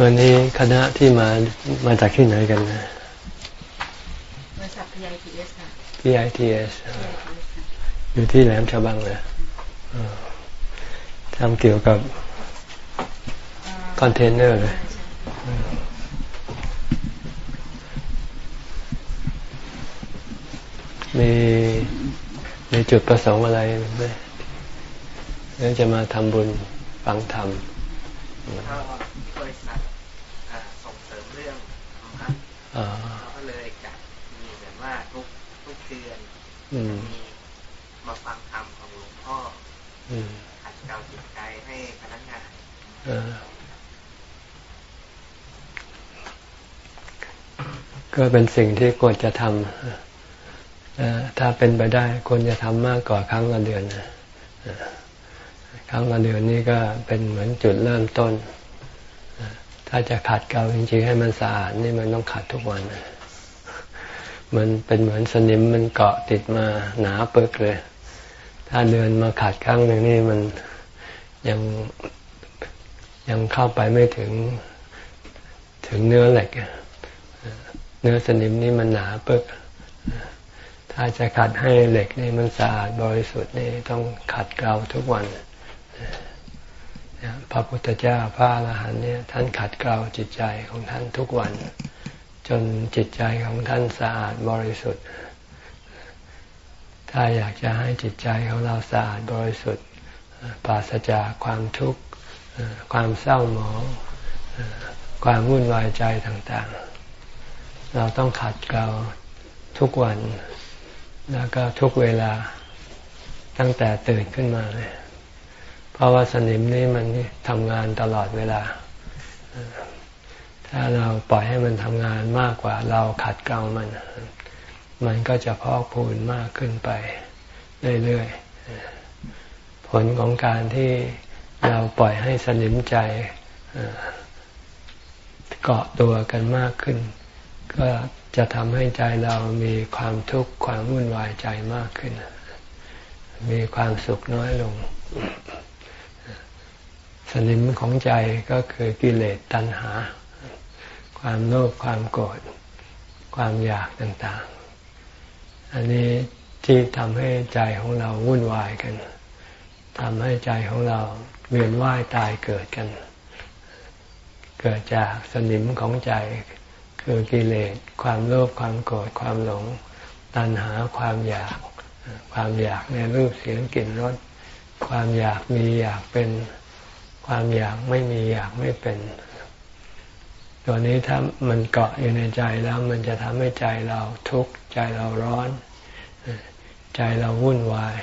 วันนี้คณะที่มามาจากที่ไหนกันนะมาจาก PITS ค่ะ PITS อยู่ที่แหลมฉบังเลยทำเกี่ยวกับคอนเทนเนอร์เลยมีมีจุดประสงค์อะไรไหมเรื่องจะมาทำบุญฟังธรรมบริษัทส่งเสริมเรื่องธรรมะเรา ก็เลยจะมีเหมือนว่าทุกทุกเดือนมีมาฟังธรรมของหลวงพ่อขัดเกลาจิตใจให้พนักงานก็เป็นสิ่งที่ควรจะทำถ้าเป็นไปได้ควรจะทำมากกว่าครั้งละเดือนครั้งละเดือนนี้ก็เป็นเหมือนจุดเริ่มต้น ถ้าจะขัดเกลาจริงๆให้มันสะอาดนี่มันต้องขัดทุกวันมันเป็นเหมือนสนิมมันเกาะติดมาหนาเปิกเลย ถ้าเดินมาขัดครั้งหนึ่งนี่มันยังยังเข้าไปไม่ถึงถึงเนื้อเหล็กเนื้อสนิมนี่มันหนาเปิกถ้าจะขัดให้เหล็กนี่มันสะอาดบริสุทธิ์นี่ต้องขัดเกลาทุกวัน พระพุทธเจ้าพระอรหันต์เนี่ยท่านขัดเกลาจิตใจของท่านทุกวัน จนจิตใจของท่านสะอาดบริสุทธิ์ ถ้าอยากจะให้จิตใจของเราสะอาดบริสุทธิ์ปราศจากความทุกข์ความเศร้าหมองความวุ่นวายใจต่างๆ เราต้องขัดเกลาทุกวัน แล้วก็ทุกเวลาตั้งแต่ตื่นขึ้นมาเลย เพราะว่าสนิมนี่มันทำงานตลอดเวลา ถ้าเราปล่อยให้มันทำงานมากกว่า เราขัดเกลามัน มันก็จะพอกพูนมากขึ้นไปเรื่อยๆ ผลของการที่เราปล่อยให้สนิมใจเกาะตัวกันมากขึ้น ก็จะทำให้ใจเรามีความทุกข์ความวุ่นวายใจมากขึ้น มีความสุขน้อยลง สนิมของใจก็คือกิเลสตัณหา ความโลภความโกรธความอยากต่างๆ อันนี้ที่ทำให้ใจของเราวุ่นวายกันทำให้ใจของเราเวียนว่ายตายเกิดกัน เกิดจากสนิมของใจ คือกิเลสความโลภความโกรธความหลง ตัณหาความอยาก ความอยากในรูปเสียงกลิ่นรสความอยากมีอยากเป็น ความอยากไม่มีอยากไม่เป็น ตัวนี้ถ้ามันเกาะอยู่ในใจแล้วมันจะทำให้ใจเราทุกข์ใจเราร้อน ใจเราวุ่นวาย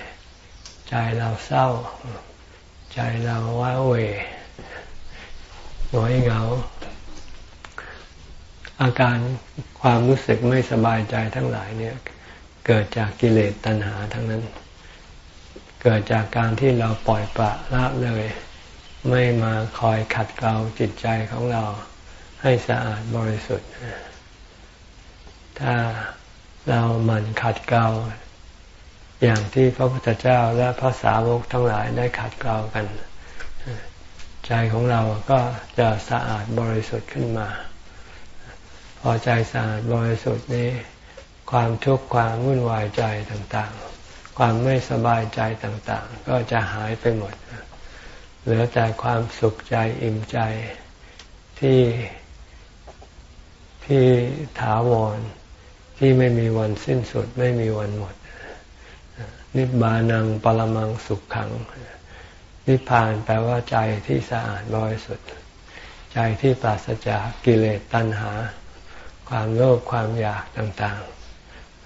ใจเราเศร้า ใจเราว้าเหวหงอยเหงา อาการความรู้สึกไม่สบายใจทั้งหลายเนี่ย เกิดจากกิเลสตัณหาทั้งนั้น เกิดจากการที่เราปล่อยปละละเลย ไม่มาคอยขัดเกลาจิตใจของเราให้สะอาดบริสุทธิ์ ถ้าเราหมั่นขัดเกลาอย่างที่พระพุทธเจ้าและพระสาวกทั้งหลายได้ขัดเกลากัน ใจของเราก็จะสะอาดบริสุทธิ์ขึ้นมา พอใจสะอาดบริสุทธิ์นี้ความทุกข์ความวุ่นวายใจต่างๆ ความไม่สบายใจต่างๆ ก็จะหายไปหมดเเหลือแต่ความสุขใจอิ่มใจที่ที่ถาวรที่ไม่มีวันสิ้นสุด ไม่มีวันหมด นิบานังปรมังสุขขัง นิพพานแปลว่าใจที่สะอาดบริสุทธิ์ใจที่ปราศจากกิเลสตัณหา ความโลภความอยากต่าง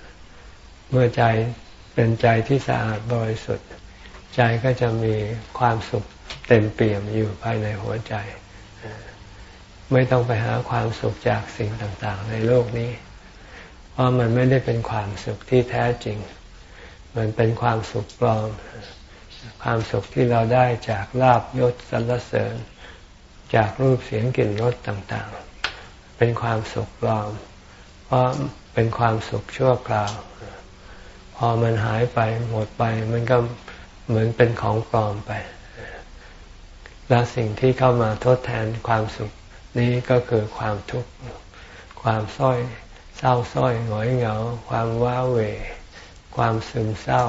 ๆ เมื่อใจเป็นใจที่สะอาดบริสุทธิ์ ใจก็จะมีความสุข เต็มเปี่ยมอยู่ภายในหัวใจ ไม่ต้องไปหาความสุขจากสิ่งต่างๆ ในโลกนี้ เพราะมันไม่ได้เป็นความสุขที่แท้จริง มันเป็นความสุขปลอม ความสุขที่เราได้จากลาบยศสรรเสริญ จากรูปเสียงกลิ่นรสต่างๆ เป็นความสุขปลอม เพราะเป็นความสุขชั่วคราว พอมันหายไปหมดไปมันก็เหมือนเป็นของปลอมไป และสิ่งที่เข้ามาทดแทนความสุขนี้ก็คือความทุกข์ ความส้อย เศร้าส้อยหงอยเหงา ความว้าเหวความซึมเศร้า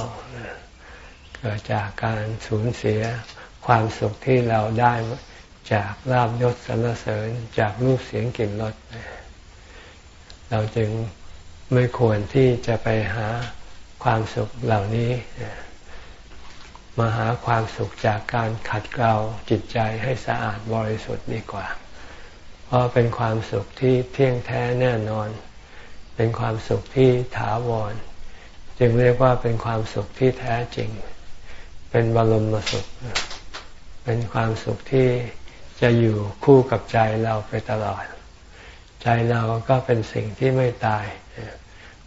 เกิดจากการสูญเสียความสุขที่เราได้จากลาบยศสรรเสริญจากรูปเสียงกลิ่นรสเราจึงไม่ควรที่จะไปหาความสุขเหล่านี้ มาหาความสุขจากการขัดเกลาจิตใจให้สะอาดบริสุทธิ์ดีกว่า เพราะเป็นความสุขที่เที่ยงแท้แน่นอน เป็นความสุขที่ถาวร จึงเรียกว่าเป็นความสุขที่แท้จริง เป็นบรมสุข เป็นความสุขที่จะอยู่คู่กับใจเราไปตลอด ใจเราก็เป็นสิ่งที่ไม่ตาย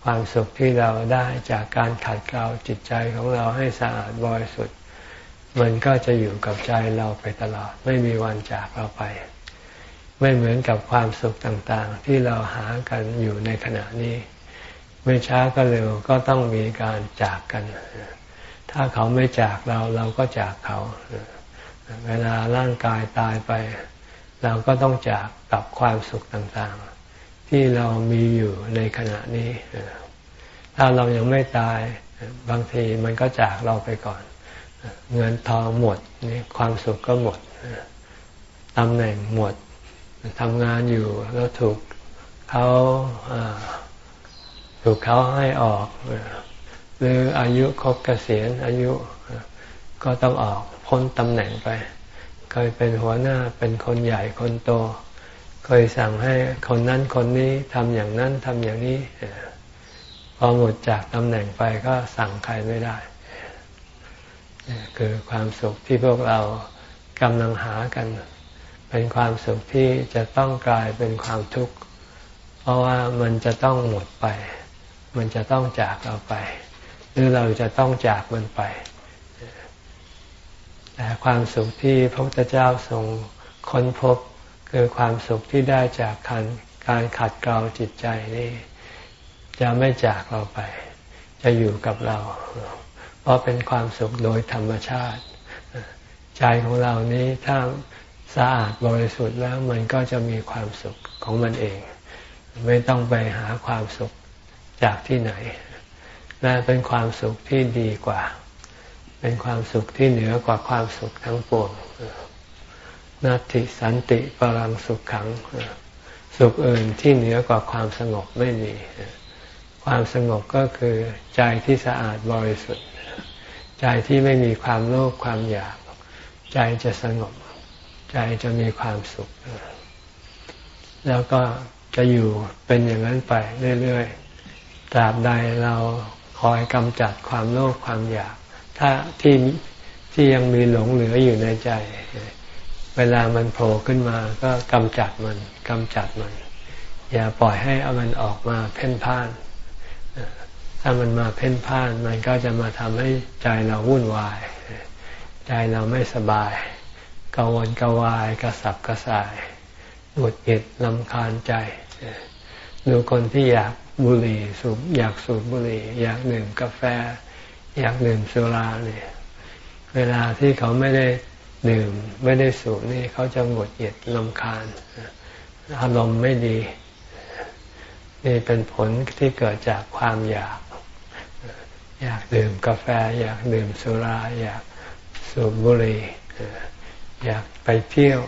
ความสุขที่เราได้จากการขัดเกลาจิตใจของเราให้สะอาดบริสุทธิ์ มันก็จะอยู่กับใจเราไปตลอด ไม่มีวันจากเราไป ไม่เหมือนกับความสุขต่างๆ ที่เราหากันอยู่ในขณะนี้ ไม่ช้าก็เร็วก็ต้องมีการจากกัน ถ้าเขาไม่จากเราเราก็จากเขา เวลาร่างกายตายไป เราก็ต้องจากกับความสุขต่างๆ ที่เรามีอยู่ในขณะนี้ ถ้าเรายังไม่ตายบางทีมันก็จากเราไปก่อน เงินทองหมดนี่ความสุขก็หมดตำแหน่งหมดทำงานอยู่แล้วถูกเขาถูกเขาให้ออก หรืออายุครบเกษียณอายุก็ต้องออกพ้นตำแหน่งไป เคยเป็นหัวหน้าเป็นคนใหญ่คนโต เคยสั่งให้คนนั้นคนนี้ทำอย่างนั้นทำอย่างนี้ พอหมดจากตำแหน่งไปก็สั่งใครไม่ได้ คือความสุขที่พวกเรากำลังหากัน เป็นความสุขที่จะต้องกลายเป็นความทุกข์ เพราะว่ามันจะต้องหมดไป มันจะต้องจากเราไป หรือเราจะต้องจากมันไป แต่ความสุขที่พระพุทธเจ้าทรงค้นพบคือความสุขที่ได้จากการการขัดเกลาจิตใจนี่จะไม่จากเราไป จะอยู่กับเรา ราะเป็นความสุขโดยธรรมชาติ ใจของเรานี้ถ้าสะอาดบริสุทธิ์แล้วมันก็จะมีความสุขของมันเอง ไม่ต้องไปหาความสุขจากที่ไหนและเป็นความสุขที่ดีกว่า เป็นความสุขที่เหนือกว่าความสุขทั้งปวงนัตติสันติปรังสุขขัง สุขอื่นที่เหนือกว่าความสงบไม่มี ความสงบก็คือใจที่สะอาดบริสุทธิ์ ใจที่ไม่มีความโลภความอยาก ใจจะสงบ ใจจะมีความสุข แล้วก็จะอยู่เป็นอย่างนั้นไปเรื่อยๆตราบใดเราคอยกำจัดความโลภความอยาก ถ้าที่ที่ยังมีหลงเหลืออยู่ในใจ เวลามันโผล่ขึ้นมาก็กำจัดมันกำจัดมัน อย่าปล่อยให้เอามันออกมาเพ่นพ่าน ถ้ามันมาเพ่นพ่าน มันก็จะมาทำให้ใจเราวุ่นวาย ใจเราไม่สบายกังวลกวายกระสับกระส่ายหงุดหงิดลำคาญใจดูคนที่อยากบุหรี่สูบอยากสูบบุหรี่ อยากดื่มกาแฟ อยากดื่มสุราเนี่ยเวลาที่เขาไม่ได้ดื่มไม่ได้สูบนี่เขาจะหงุดหงิดลำคาญอารมณ์ไม่ดี นี่เป็นผลที่เกิดจากความอยาก อยากดื่มกาแฟ อยากดื่มสุรา อยากสูบบุหรี่อยากไปเที่ยว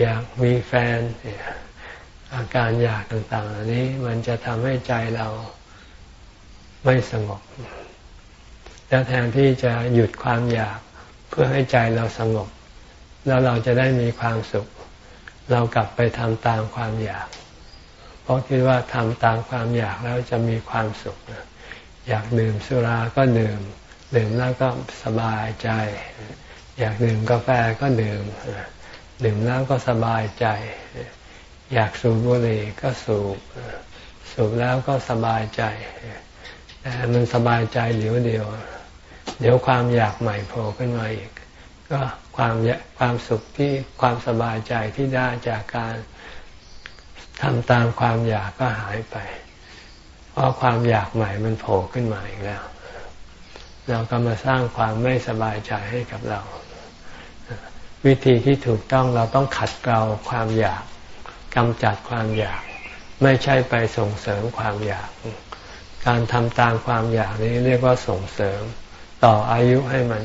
อยากมีแฟน อาการอยากต่างๆอันนี้มันจะทำให้ใจเราไม่สงบ แล้วแทนที่จะหยุดความอยากเพื่อให้ใจเราสงบ แล้วเราจะได้มีความสุข เรากลับไปทำตามความอยาก เพราะคิดว่าทำตามความอยากแล้วจะมีความสุขนะ อยากดื่มสุราก็ดื่ม ดื่มแล้วก็สบายใจ อยากดื่มกาแฟก็ดื่ม ดื่มแล้วก็สบายใจ อยากสูบบุหรี่ก็สูบ สูบแล้วก็สบายใจ แต่มันสบายใจเดี๋ยวเดียว เดี๋ยวความอยากใหม่โผล่ขึ้นมาอีก ก็ความความสุขที่ความสบายใจที่ได้จากการทำตามความอยากก็หายไป เพราะความอยากใหม่มันโผล่ขึ้นมาอีกแล้ว เราก็มาสร้างความไม่สบายใจให้กับเราววิธีที่ถูกต้องเราต้องขัดเกลาความอยากกำจัดความอยาก ไม่ใช่ไปส่งเสริมความอยาก การทำตามความอยากนี้เรียกว่าส่งเสริม ต่ออายุให้มัน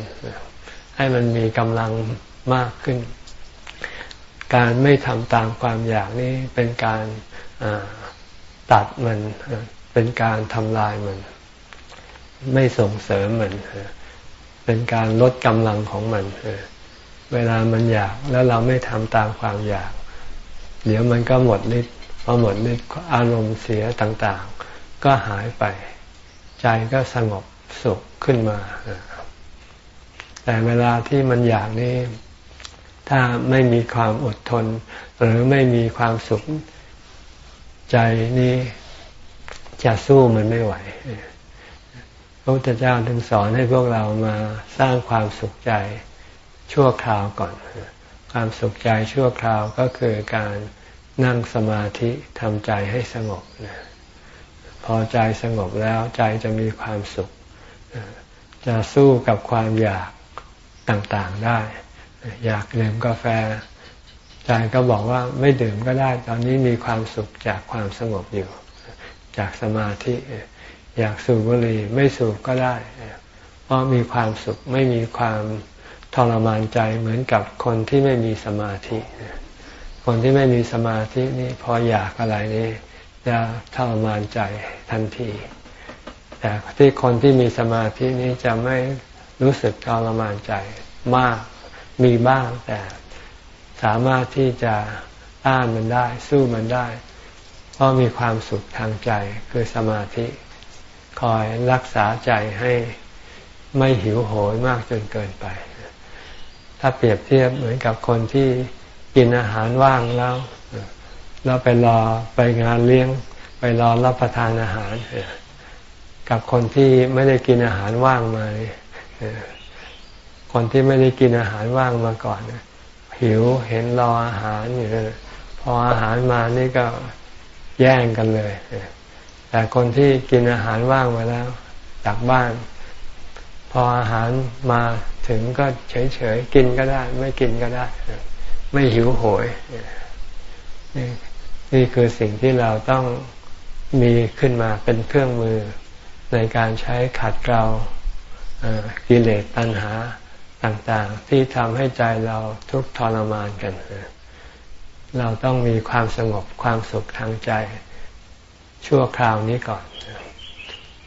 ให้มันมีกำลังมากขึ้น การไม่ทำตามความอยากนี้เป็นการตัดมัน เป็นการทำลายมัน ไม่ส่งเสริมมันเป็นการลดกำลังของมันเวลามันอยากแล้วเราไม่ทำตามความอยาก เดี๋ยวมันก็หมดฤทธิ์พอหมดฤทธิ์อารมณ์เสียต่างๆ ก็หายไป ใจก็สงบสุขขึ้นมา แต่เวลาที่มันอยากนี่ถ้าไม่มีความอดทน หรือไม่มีความสุขใจนี้ จะสู้มันไม่ไหวพระพุทธเจ้าถึงสอนให้พวกเรามาสร้างความสุขใจชั่วคราวก่อน ความสุขใจชั่วคราวก็คือการนั่งสมาธิทำใจให้สงบพอใจสงบแล้วใจจะมีความสุข จะสู้กับความอยากต่างๆได้ อยากดื่มกาแฟ ใจก็บอกว่าไม่ดื่มก็ได้ ตอนนี้มีความสุขจากความสงบอยู่ จากสมาธิ อยากสูบบุหรี่ไม่สูบก็ได้ เพราะมีความสุขไม่มีความทรมานใจเหมือนกับคนที่ไม่มีสมาธิ คนที่ไม่มีสมาธินี่พออยากอะไรนี่จะทรมานใจทันที แต่ที่คนที่มีสมาธินี้จะไม่รู้สึกทรมานใจมากมีบ้างแต่สามารถที่จะต้านมันได้ สู้มันได้ ราะมีความสุขทางใจคือสมาธิ คอยรักษาใจให้ไม่หิวโหยมากจนเกินไป ถ้าเปรียบเทียบเหมือนกับคนที่กินอาหารว่างแล้วเราไปรอไปงานเลี้ยง ไปรอรับประทานอาหาร กับคนที่ไม่ได้กินอาหารว่างมาคนที่ไม่ได้กินอาหารว่างมาก่อนหิวเห็นรออาหารอยู่พออาหารมานี่ก็ แย่งกันเลย แต่คนที่กินอาหารว่างมาแล้วจากบ้าน พออาหารมาถึงก็เฉยๆกินก็ได้ ไม่กินก็ได้ ไม่หิวโหยนี่นี่คือสิ่งที่เราต้องมีขึ้นมาเป็นเครื่องมือในการใช้ขัดเกลากิเลสตัณหาต่างๆ ที่ทำให้ใจเราทุกข์ทรมานกัน เราต้องมีความสงบความสุขทางใจ ชั่วคราวนี้ก่อน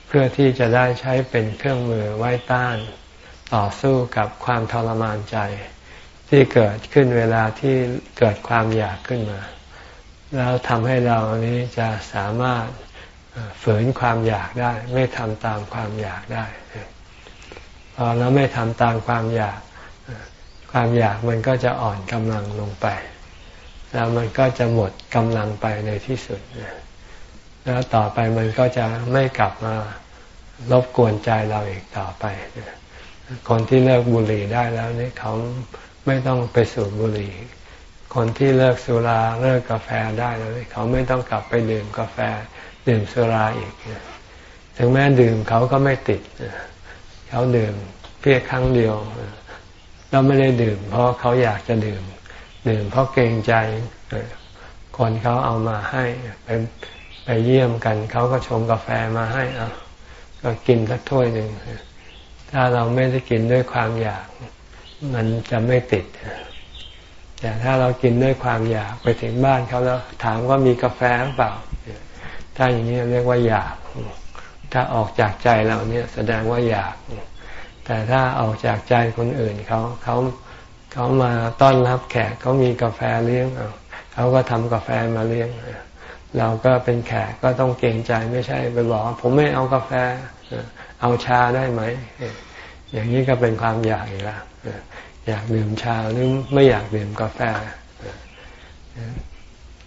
เพื่อที่จะได้ใช้เป็นเครื่องมือไว้ต้าน ต่อสู้กับความทรมานใจ ที่เกิดขึ้นเวลาที่เกิดความอยากขึ้นมา แล้วทำให้เรานี้จะสามารถฝืนความอยากได้ ไม่ทำตามความอยากได้พอเราไม่ทำตามความอยาก ความอยากมันก็จะอ่อนกำลังลงไป แล้วมันก็จะหมดกำลังไปในที่สุด แล้วต่อไปมันก็จะไม่กลับมารบกวนใจเราอีกต่อไปคนที่เลิกบุหรี่ได้แล้วนี่เขาไม่ต้องไปสูบบุหรี่ คนที่เลิกสุราเลิกกาแฟได้แล้วเขาไม่ต้องกลับไปดื่มกาแฟดื่มสุราอีก ถึงแม้ดื่มเขาก็ไม่ติด เขาดื่มเพียงครั้งเดียวเราไม่ได้ดื่ม เพราะเขาอยากจะดื่ม ดื่มเพราะเกรงใจคนเขาเอามาให้ไปไปเยี่ยมกันเขาก็ชงกาแฟมาให้เอาก็กินสักถ้วยหนึ่งถ้าเราไม่ได้กินด้วยความอยาก มันจะไม่ติด แต่ถ้าเรากินด้วยความอยากไปถึงบ้านเขาแล้ว ถามว่ามีกาแฟหรือเปล่า ถ้าอย่างนี้เรียกว่าอยาก ถ้าออกจากใจเราเนี่ยแสดงว่าอยาก แต่ถ้าออกจากใจคนอื่นเขาเขา เขามาต้อนรับแขกเขามีกาแฟเลี้ยงเขาก็ทำกาแฟมาเลี้ยงเราก็เป็นแขกก็ต้องเกรงใจไม่ใช่ไปบอกผมไม่เอากาแฟเอาชาได้ไหม อย่างนี้ก็เป็นความอยากอีกแล้วอยากดื่มชาหรือไม่อยากดื่มกาแฟ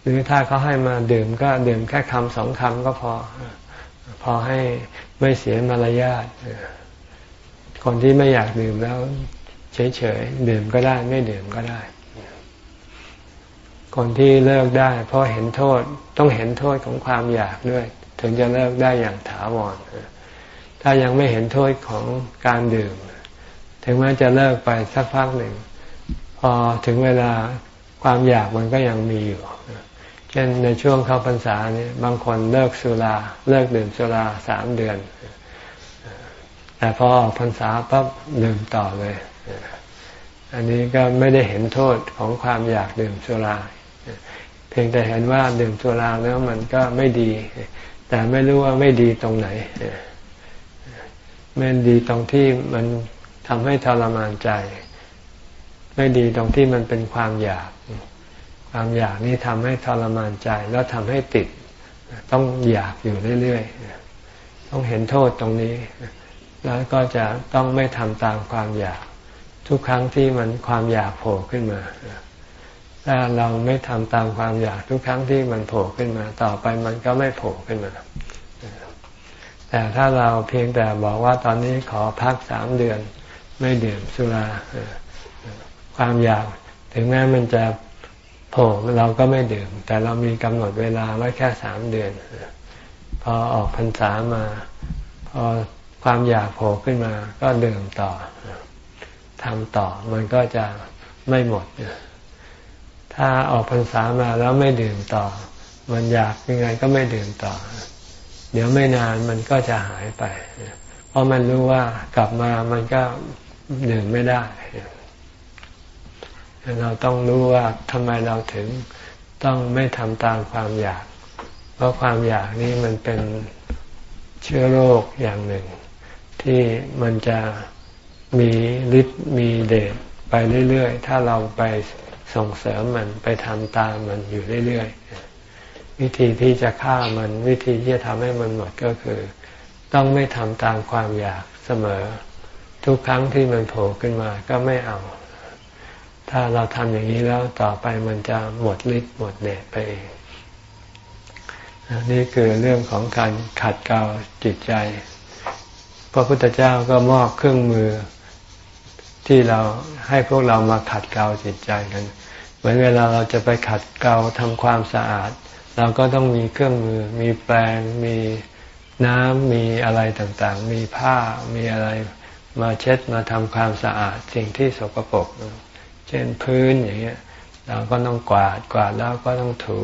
หรือถ้าเขาให้มาดื่มก็ดื่มแค่คำสองคำก็พอ พอให้ไม่เสียมารยาทคนที่ไม่อยากดื่มแล้ว เฉยๆดื่มก็ได้ไม่ดื่มก็ได้ คนที่เลิกได้ เพราะเห็นโทษต้องเห็นโทษของความอยากด้วย ถึงจะเลิกได้อย่างถาวรถ้ายังไม่เห็นโทษของการดื่ม ถึงแม้จะเลิกไปสักพักหนึ่ง พอถึงเวลาความอยากมันก็ยังมีอยู่เช่นในช่วงเข้าพรรษาเนี่ยบางคนเลิกสุราเลิกดื่มสุราสามเดือน แต่พอออกพรรษาปั๊บดื่มต่อเลย อันนี้ก็ไม่ได้เห็นโทษของความอยากดื่มสุรา เพียงแต่เห็นว่าดื่มสุราแล้วมันก็ไม่ดี แต่ไม่รู้ว่าไม่ดีตรงไหนไม่ดีตรงที่มันทำให้ทรมานใจ ไม่ดีตรงที่มันเป็นความอยาก ความอยากนี่ทำให้ทรมานใจแล้วทำให้ติด ต้องอยากอยู่เรื่อยๆ ต้องเห็นโทษตรงนี้ แล้วก็จะต้องไม่ทำตามความอยาก ทุกครั้งที่มันความอยากโผล่ขึ้นมา ถ้าเราไม่ทำตามความอยากทุกครั้งที่มันโผล่ขึ้นมา ต่อไปมันก็ไม่โผล่ขึ้นมา แต่ถ้าเราเพียงแต่บอกว่าตอนนี้ขอพักสามเดือน ไม่ดื่มสุราความอยากถึงแม้มันจะโผล่เราก็ไม่ดื่ม แต่เรามีกำหนดเวลาไว้แค่สามเดือน พอออกพรรษามา พอความอยากโผล่ขึ้นมาก็ดื่มต่อ ทำต่อ มันก็จะไม่หมด ถ้าออกพรรษามาแล้วไม่ดื่มต่อ มันอยากยังไงก็ไม่ดื่มต่อ เดี๋ยวไม่นานมันก็จะหายไป เพราะมันรู้ว่ากลับมามันก็ดื่มไม่ได้ เราต้องรู้ว่าทำไมเราถึงต้องไม่ทำตามความอยาก เพราะความอยากนี้มันเป็นเชื้อโรคอย่างหนึ่ง ที่มันจะ มีฤทธิ์มีเดชไปเรื่อยๆ ถ้าเราไปส่งเสริมมันไปทำตามมันอยู่เรื่อยๆ วิธีที่จะฆ่ามันวิธีที่จะทำให้มันหมดก็คือ ต้องไม่ทำตามความอยากเสมอ ทุกครั้งที่มันโผล่ขึ้นมาก็ไม่เอา ถ้าเราทำอย่างนี้แล้วต่อไปมันจะหมดฤทธิ์หมดเดชไปเองนี่คือเรื่องของการขัดเกลาจิตใจ พระพุทธเจ้าก็มอบเครื่องมือ ที่เราให้พวกเรามาขัดเกลาจิตใจกัน เหมือนเวลาเราจะไปขัดเกลาทำความสะอาด เราก็ต้องมีเครื่องมือ มีแปรงมีน้ำมีอะไรต่างๆ มีผ้ามีอะไรมาเช็ดมาทำความสะอาดสิ่งที่สกปรกเช่นพื้นอย่างเงี้ยเราก็ต้องกวาดกวาดแล้วก็ต้องถู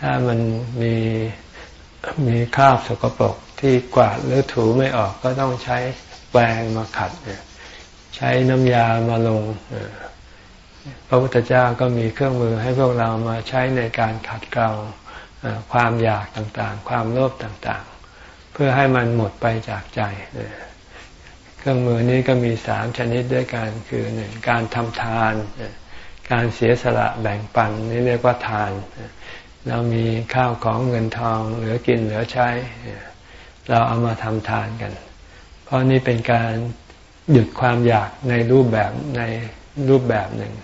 ถ้ามันมีมีคราบสกปรกที่กวาดหรือถูไม่ออกก็ต้องใช้แปรงมาขัดใช้น้ำยามาลงพระพุทธเจ้าก็มีเครื่องมือให้พวกเรามาใช้ในการขัดเกลาความอยากต่างๆ ความโลภต่างๆ เพื่อให้มันหมดไปจากใจ เครื่องมือนี้ก็มีสามชนิดด้วยกันคือหนึ่งการทำทาน การเสียสละแบ่งปันนี่เรียกว่าทาน เรามีข้าวของเงินทองเหลือกินเหลือใช้ เราเอามาทำทานกัน เพราะนี่เป็นการ หยุดความอยากในรูปแบบในรูปแบบหนึ่ง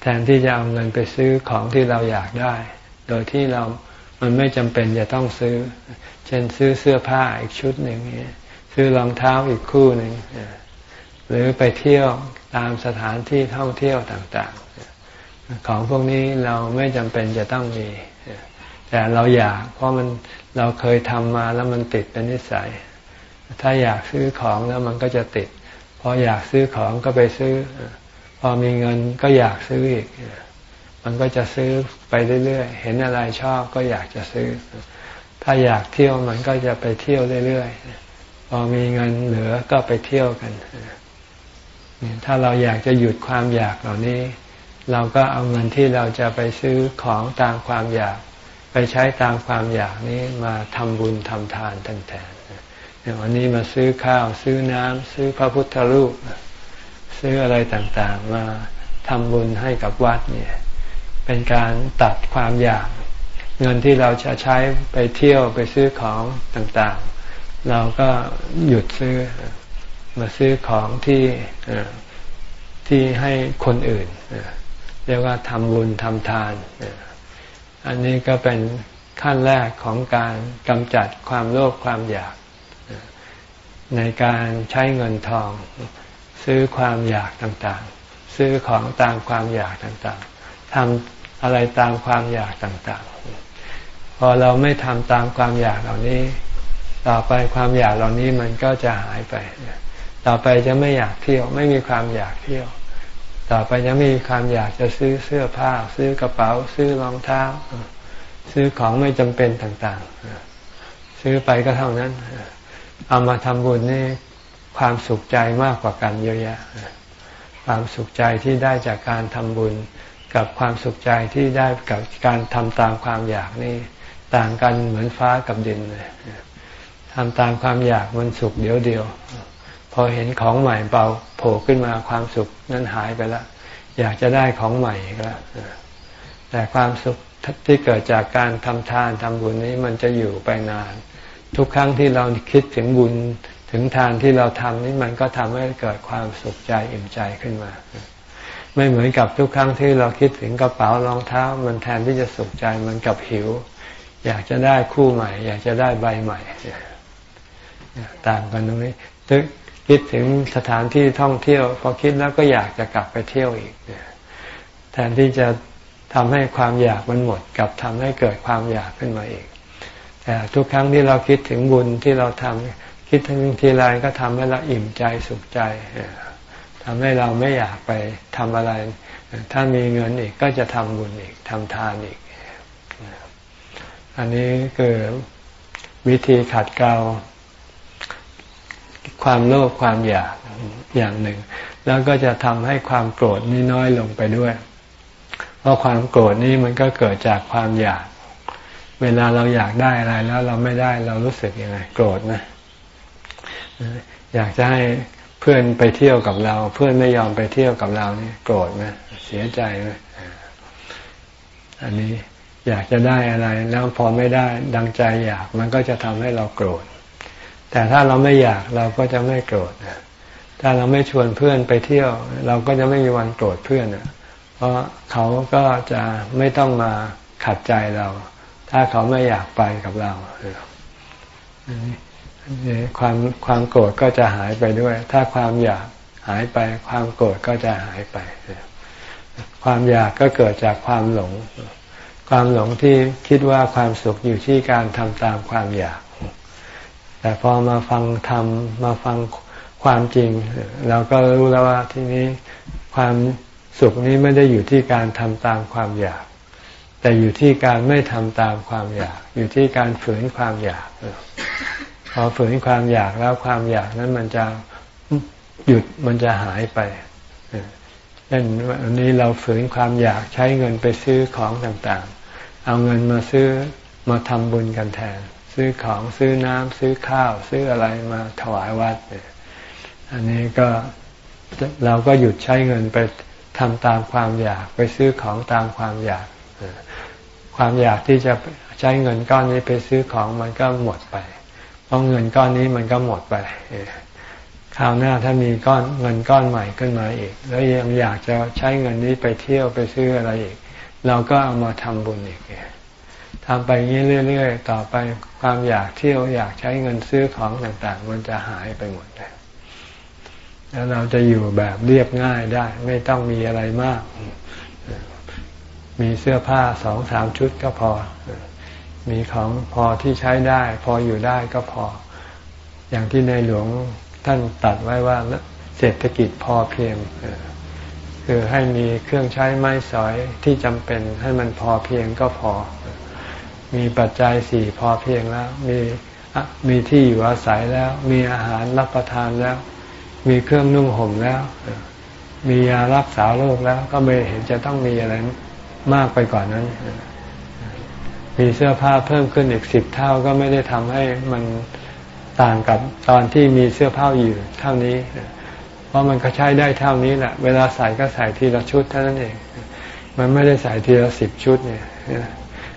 แทนที่จะเอาเงินไปซื้อของที่เราอยากได้ โดยที่เรามันไม่จำเป็นจะต้องซื้อ เช่นซื้อเสื้อผ้าอีกชุดหนึ่งซื้อรองเท้าอีกคู่หนึ่งหรือไปเที่ยวตามสถานที่ท่องเที่ยวต่างๆ ของพวกนี้เราไม่จำเป็นจะต้องมี แต่เราอยากเพราะมันเราเคยทำมาแล้วมันติดเป็นนิสัย ถ้าอยากซื้อของแล้วมันก็จะติด พออยากซื้อของก็ไปซื้อ พอมีเงินก็อยากซื้ออีก มันก็จะซื้อไปเรื่อยๆ เห็นอะไรชอบก็อยากจะซื้อ ถ้าอยากเที่ยวมันก็จะไปเที่ยวเรื่อยๆ พอมีเงินเหลือก็ไปเที่ยวกัน ถ้าเราอยากจะหยุดความอยากเหล่านี้ เราก็เอาเงินที่เราจะไปซื้อของตามความอยาก ไปใช้ตามความอยากนี้มาทำบุญทำทานแทน ๆวันนี้มาซื้อข้าว ซื้อน้ำซื้อพระพุทธรูป ซื้ออะไรต่างๆ มาทำบุญให้กับวัดเนี่ย เป็นการตัดความอยาก เงินที่เราจะใช้ไปเที่ยวไปซื้อของต่างๆ เราก็หยุดซื้อมาซื้อของที่ที่ให้คนอื่นเรียกว่าทำบุญทำทาน อันนี้ก็เป็นขั้นแรกของการกำจัดความโลภความอยาก ในการใช้เงินทอง ซื้อความอยากต่างๆ ซื้อของตามความอยากต่างๆทำอะไรตามความอยากต่างๆ พอเราไม่ทำตามความอยากเหล่านี้ ต่อไปความอยากเหล่านี้มันก็จะหายไป ต่อไปจะไม่อยากเที่ยว ไม่มีความอยากเที่ยว ต่อไปจะมีความอยากจะซื้อเสื้อผ้า ซื้อกระเป๋า ซื้อรองเท้า ซื้อของไม่จำเป็นต่างๆ ซื้อไปก็เท่านั้น เอามาทำบุญนี่ความสุขใจมากกว่ากันเยอะแยะ ความสุขใจที่ได้จากการทำบุญ กับความสุขใจที่ได้กับการทำตามความอยากนี่ต่างกันเหมือนฟ้ากับดินเลยทำตามความอยากมันสุขเดียวเดียว พอเห็นของใหม่เบาโผล่ขึ้นมาความสุขนั้นหายไปแล้วอยากจะได้ของใหม่ก็แล้วแต่ความสุขที่เกิดจากการทำทานทำบุญนี้มันจะอยู่ไปนาน ทุกครั้งที่เราคิดถึงบุญถึงทานที่เราทำนี่มันก็ทำให้เกิดความสุขใจอิ่มใจขึ้นมา ไม่เหมือนกับทุกครั้งที่เราคิดถึงกระเป๋ารองเท้า มันแทนที่จะสุขใจมันกับหิว อยากจะได้คู่ใหม่ อยากจะได้ใบใหม่ต่างกันตรงนี้ตึกคิดถึงสถานที่ท่องเที่ยว พอคิดแล้วก็อยากจะกลับไปเที่ยวอีกแทนที่จะทำให้ความอยากมันหมดกับทำให้เกิดความอยากขึ้นมาอีก ทุกครั้งที่เราคิดถึงบุญที่เราทำคิดถึงทีไรก็ทำให้เราอิ่มใจสุขใจทำให้เราไม่อยากไปทำอะไร ถ้ามีเงินอีกก็จะทำบุญอีกทำทานอีก อันนี้คือวิธีขัดเกลาความโลภความอยากอย่างหนึ่ง แล้วก็จะทำให้ความโกรธนี้น้อยลงไปด้วย เพราะความโกรธนี้มันก็เกิดจากความอยาก เวลาเราอยากได้อะไรแล้วเราไม่ได้เรารู้สึกยังไง โกรธนะ อยากจะให้เพื่อนไปเที่ยวกับเรา เพื่อนไม่ยอมไปเที่ยวกับเรานี่โกรธไหมเสียใจไหมอันนี้อยากจะได้อะไรแล้วพอไม่ได้ดังใจอยากมันก็จะทำให้เราโกรธ แต่ถ้าเราไม่อยากเราก็จะไม่โกรธถ้าเราไม่ชวนเพื่อนไปเที่ยว เราก็จะไม่มีวันโกรธเพื่อนเพราะเขาก็จะไม่ต้องมาขัดใจเรา ถ้าเขาไม่อยากไปกับเราความความโกรธก็จะหายไปด้วย ถ้าความอยากหายไปความโกรธก็จะหายไป ความอยากก็เกิดจากความหลง ความหลงที่คิดว่าความสุขอยู่ที่การทำตามความอยาก แต่พอมาฟังธรรมมาฟังความจริง เราก็รู้แล้วว่าที่นี้ความสุขนี้ไม่ได้อยู่ที่การทำตามความอยาก แต่อยู่ที่การไม่ทำตามความอยาก อยู่ที่การฝืนความอยาก พอฝืนความอยากแล้วความอยากนั้นมันจะหยุดมันจะหายไปเช่นวันนี้เราฝืนความอยากใช้เงินไปซื้อของต่างๆ เอาเงินมาซื้อมาทำบุญกันแทน ซื้อของซื้อน้ำซื้อข้าว ซื้ออะไรมาถวายวัดอันนี้ก็เราก็หยุดใช้เงินไปทำตามความอยาก ไปซื้อของตามความอยาก ความอยากที่จะใช้เงินก้อนนี้ไปซื้อของมันก็หมดไป เพราะเงินก้อนนี้มันก็หมดไปคราวหน้าถ้ามีก้อนเงินก้อนใหม่ขึ้นมาอีก แล้วยังอยากจะใช้เงินนี้ไปเที่ยวไปซื้ออะไรอีก เราก็เอามาทำบุญอีกทำไปงี้เรื่อยๆต่อไปความอยากเที่ยวอยากใช้เงินซื้อของต่างๆ มันจะหายไปหมดเลยแล้วเราจะอยู่แบบเรียบง่ายได้ ไม่ต้องมีอะไรมาก มีเสื้อผ้าสองสามชุดก็พอ มีของพอที่ใช้ได้ พออยู่ได้ก็พอ อย่างที่ในหลวงท่านตัดไว้ว่าเศรษฐกิจพอเพียงคือให้มีเครื่องใช้ไม้สอยที่จำเป็นให้มันพอเพียงก็พอ มีปัจจัยสี่พอเพียงแล้ว มีมีที่อยู่อาศัยแล้ว มีอาหารรับประทานแล้ว มีเครื่องนุ่งห่มแล้ว มียารักษาโรคแล้ว ก็ไม่เห็นจะต้องมีอะไร มากไปกว่านนั้น มีเสื้อผ้าเพิ่มขึ้นอีกสิบเท่าก็ไม่ได้ทำให้มันต่างกับตอนที่มีเสื้อผ้าอยู่เท่านี้ เพราะมันก็ใช้ได้เท่านี้แหละ เวลาใส่ก็ใส่ทีละชุดเท่านั้นเอง มันไม่ได้ใส่ทีละสิบชุดเนี่ย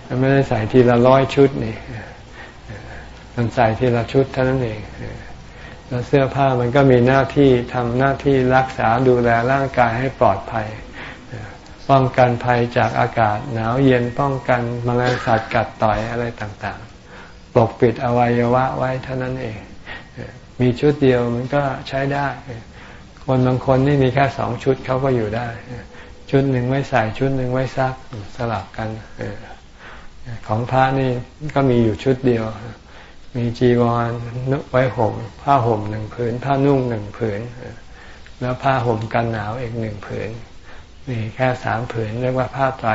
มันไม่ได้ใส่ทีละร้อยชุดนี่ มันใส่ทีละชุดเท่านั้นเองแล้วเสื้อผ้ามันก็มีหน้าที่ทำหน้าที่รักษาดูแลร่างกายให้ปลอดภัย ป้องกันภัยจากอากาศ หนาวเย็นป้องกันมแมลงสัตว์กัดต่อยอะไรต่างๆ ปกปิดอวัยวะไว้เท่านั้นเอง มีชุดเดียวมันก็ใช้ได้ คนบางคนนี่มีแค่สองชุดเขาก็อยู่ได้ ชุดหนึ่งไว้ใส่ชุดหนึ่งไว้ซักสลับกันของพระนี่ก็มีอยู่ชุดเดียว มีจีวรนุไว้ห่มผ้าห่มหนึ่งผืน ผ้านุ่งหนึ่งผืน แล้วผ้าห่มกันหนาวอีกหนึ่งผืน มีแค่สามผืนเรียกว่าผ้าไตร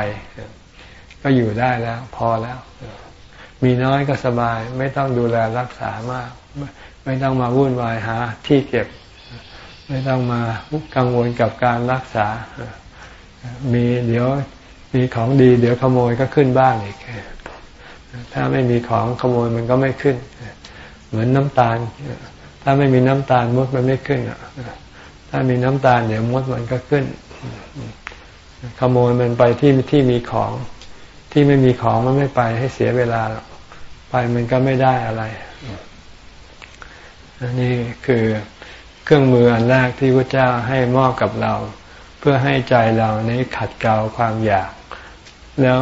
ก็อยู่ได้แล้ว พอแล้ว มีน้อยก็สบาย ไม่ต้องดูแลรักษามาก ไม่ต้องมาวุ่นวายหา ที่เก็บ ไม่ต้องมากังวลกับการรักษา มีเดี๋ยวมีของดี เดี๋ยวขโมยก็ขึ้นบ้านอีก ถ้าไม่มีของขโมยมันก็ไม่ขึ้น เหมือนน้ำตาล ถ้าไม่มีน้ำตาลมดมันไม่ขึ้นถ้ามีน้ำตาลเดี๋ยวมดมันก็ขึ้น ขโมยมันไปที่ที่มีของที่ไม่มีของมันไม่ไปให้เสียเวลา ไปมันก็ไม่ได้อะไรนนี่คือเครื่องมืออันแรกที่พระเจ้าให้มอบกับเรา เพื่อให้ใจเรานี้ขัดเกลาความอยาก แล้ว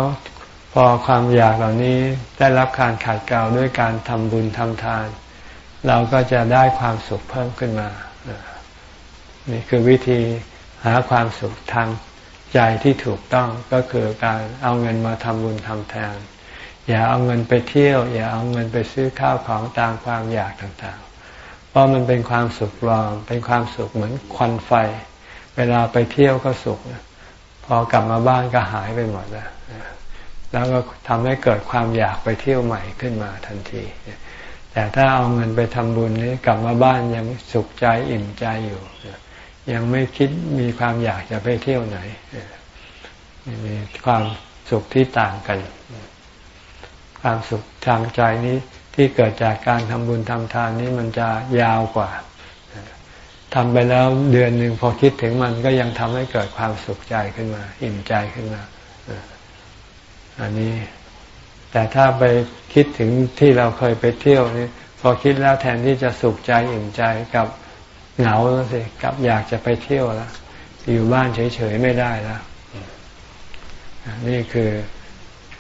พอความอยากเหล่านี้ได้รับการขัดเกลาด้วยการทำบุญทำทาน เราก็จะได้ความสุขเพิ่มขึ้นมา นี่คือวิธี หาความสุขทางใจที่ถูกต้องก็คือการเอาเงินมาทำบุญทำทานอย่าเอาเงินไปเที่ยว อย่าเอาเงินไปซื้อข้าวของตามความอยากต่างๆ เพราะมันเป็นความสุขปลอมเป็นความสุขเหมือนควันไฟ เวลาไปเที่ยวก็สุข พอกลับมาบ้านก็หายไปหมดแล้วแล้วก็ทำให้เกิดความอยากไปเที่ยวใหม่ขึ้นมาทันที แต่ถ้าเอาเงินไปทำบุญนี้กลับมาบ้านยังสุขใจอิ่มใจอยู่ ยังไม่คิดมีความอยากจะไปเที่ยวไหนมีความสุขที่ต่างกัน ความสุขทางใจนี้ที่เกิดจากการทำบุญทำทานนี้มันจะยาวกว่าทำไปแล้วเดือนหนึ่งพอคิดถึงมันก็ยังทำให้เกิดความสุขใจขึ้นมา อิ่มใจขึ้นมาอันนี้ แต่ถ้าไปคิดถึงที่เราเคยไปเที่ยวนี่พอคิดแล้วแทนที่จะสุขใจอิ่มใจกับ เหงาแล้วสิกลับอยากจะไปเที่ยวแล้วอยู่บ้านเฉยๆไม่ได้แล้วนี่คือ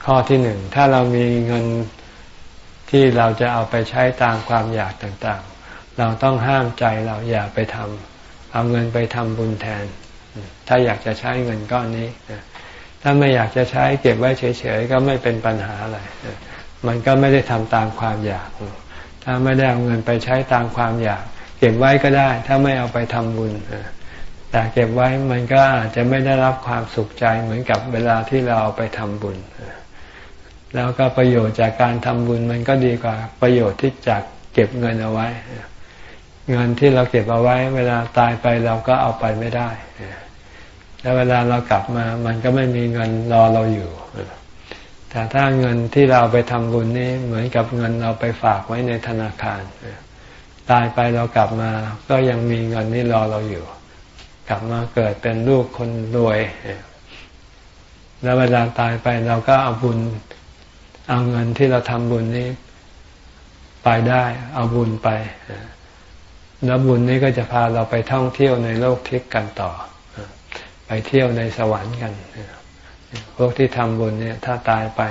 ข้อที่หนึ่ง ถ้าเรามีเงินที่เราจะเอาไปใช้ตามความอยากต่างๆ เราต้องห้ามใจเราอย่าไปทำเอาเงินไปทำบุญแทน ถ้าอยากจะใช้เงินก้อนนี้ ถ้าไม่อยากจะใช้เก็บไว้เฉยๆ ก็ไม่เป็นปัญหาอะไร มันก็ไม่ได้ทำตามความอยาก ถ้าไม่ได้เอาเงินไปใช้ตามความอยาก เก็บไว้ก็ได้ ถ้าไม่เอาไปทำบุญแต่เก็บไว้มันก็อาจจะไม่ได้รับความสุขใจเหมือนกับเวลาที่เราเอาไปทำบุญ แล้วก็ประโยชน์จากการทำบุญมันก็ดีกว่าประโยชน์ที่จากเก็บเงินเอาไว้ เงินที่เราเก็บเอาไว้ เวลาตายไปเราก็เอาไปไม่ได้ แล้วเวลาเรากลับมามันก็ไม่มีเงินรอเราอยู่แต่ถ้าเงินที่เราไปทำบุญนี่เหมือนกับเงินเราไปฝากไว้ในธนาคาร ตายไปเรากลับมา ก็ยังมีเงินนี่รอเราอยู่ กลับมาเกิดเป็นลูกคนรวย แล้วเวลาตายไปเราก็เอาบุญ เอาเงินที่เราทำบุญนี้ ไปได้ เอาบุญไป แล้วบุญนี้ก็จะพาเราไปท่องเที่ยวในโลกทิพย์กันต่อ ไปเที่ยวในสวรรค์กันพวกที่ทำบุญเนี่ย ถ้าตายไป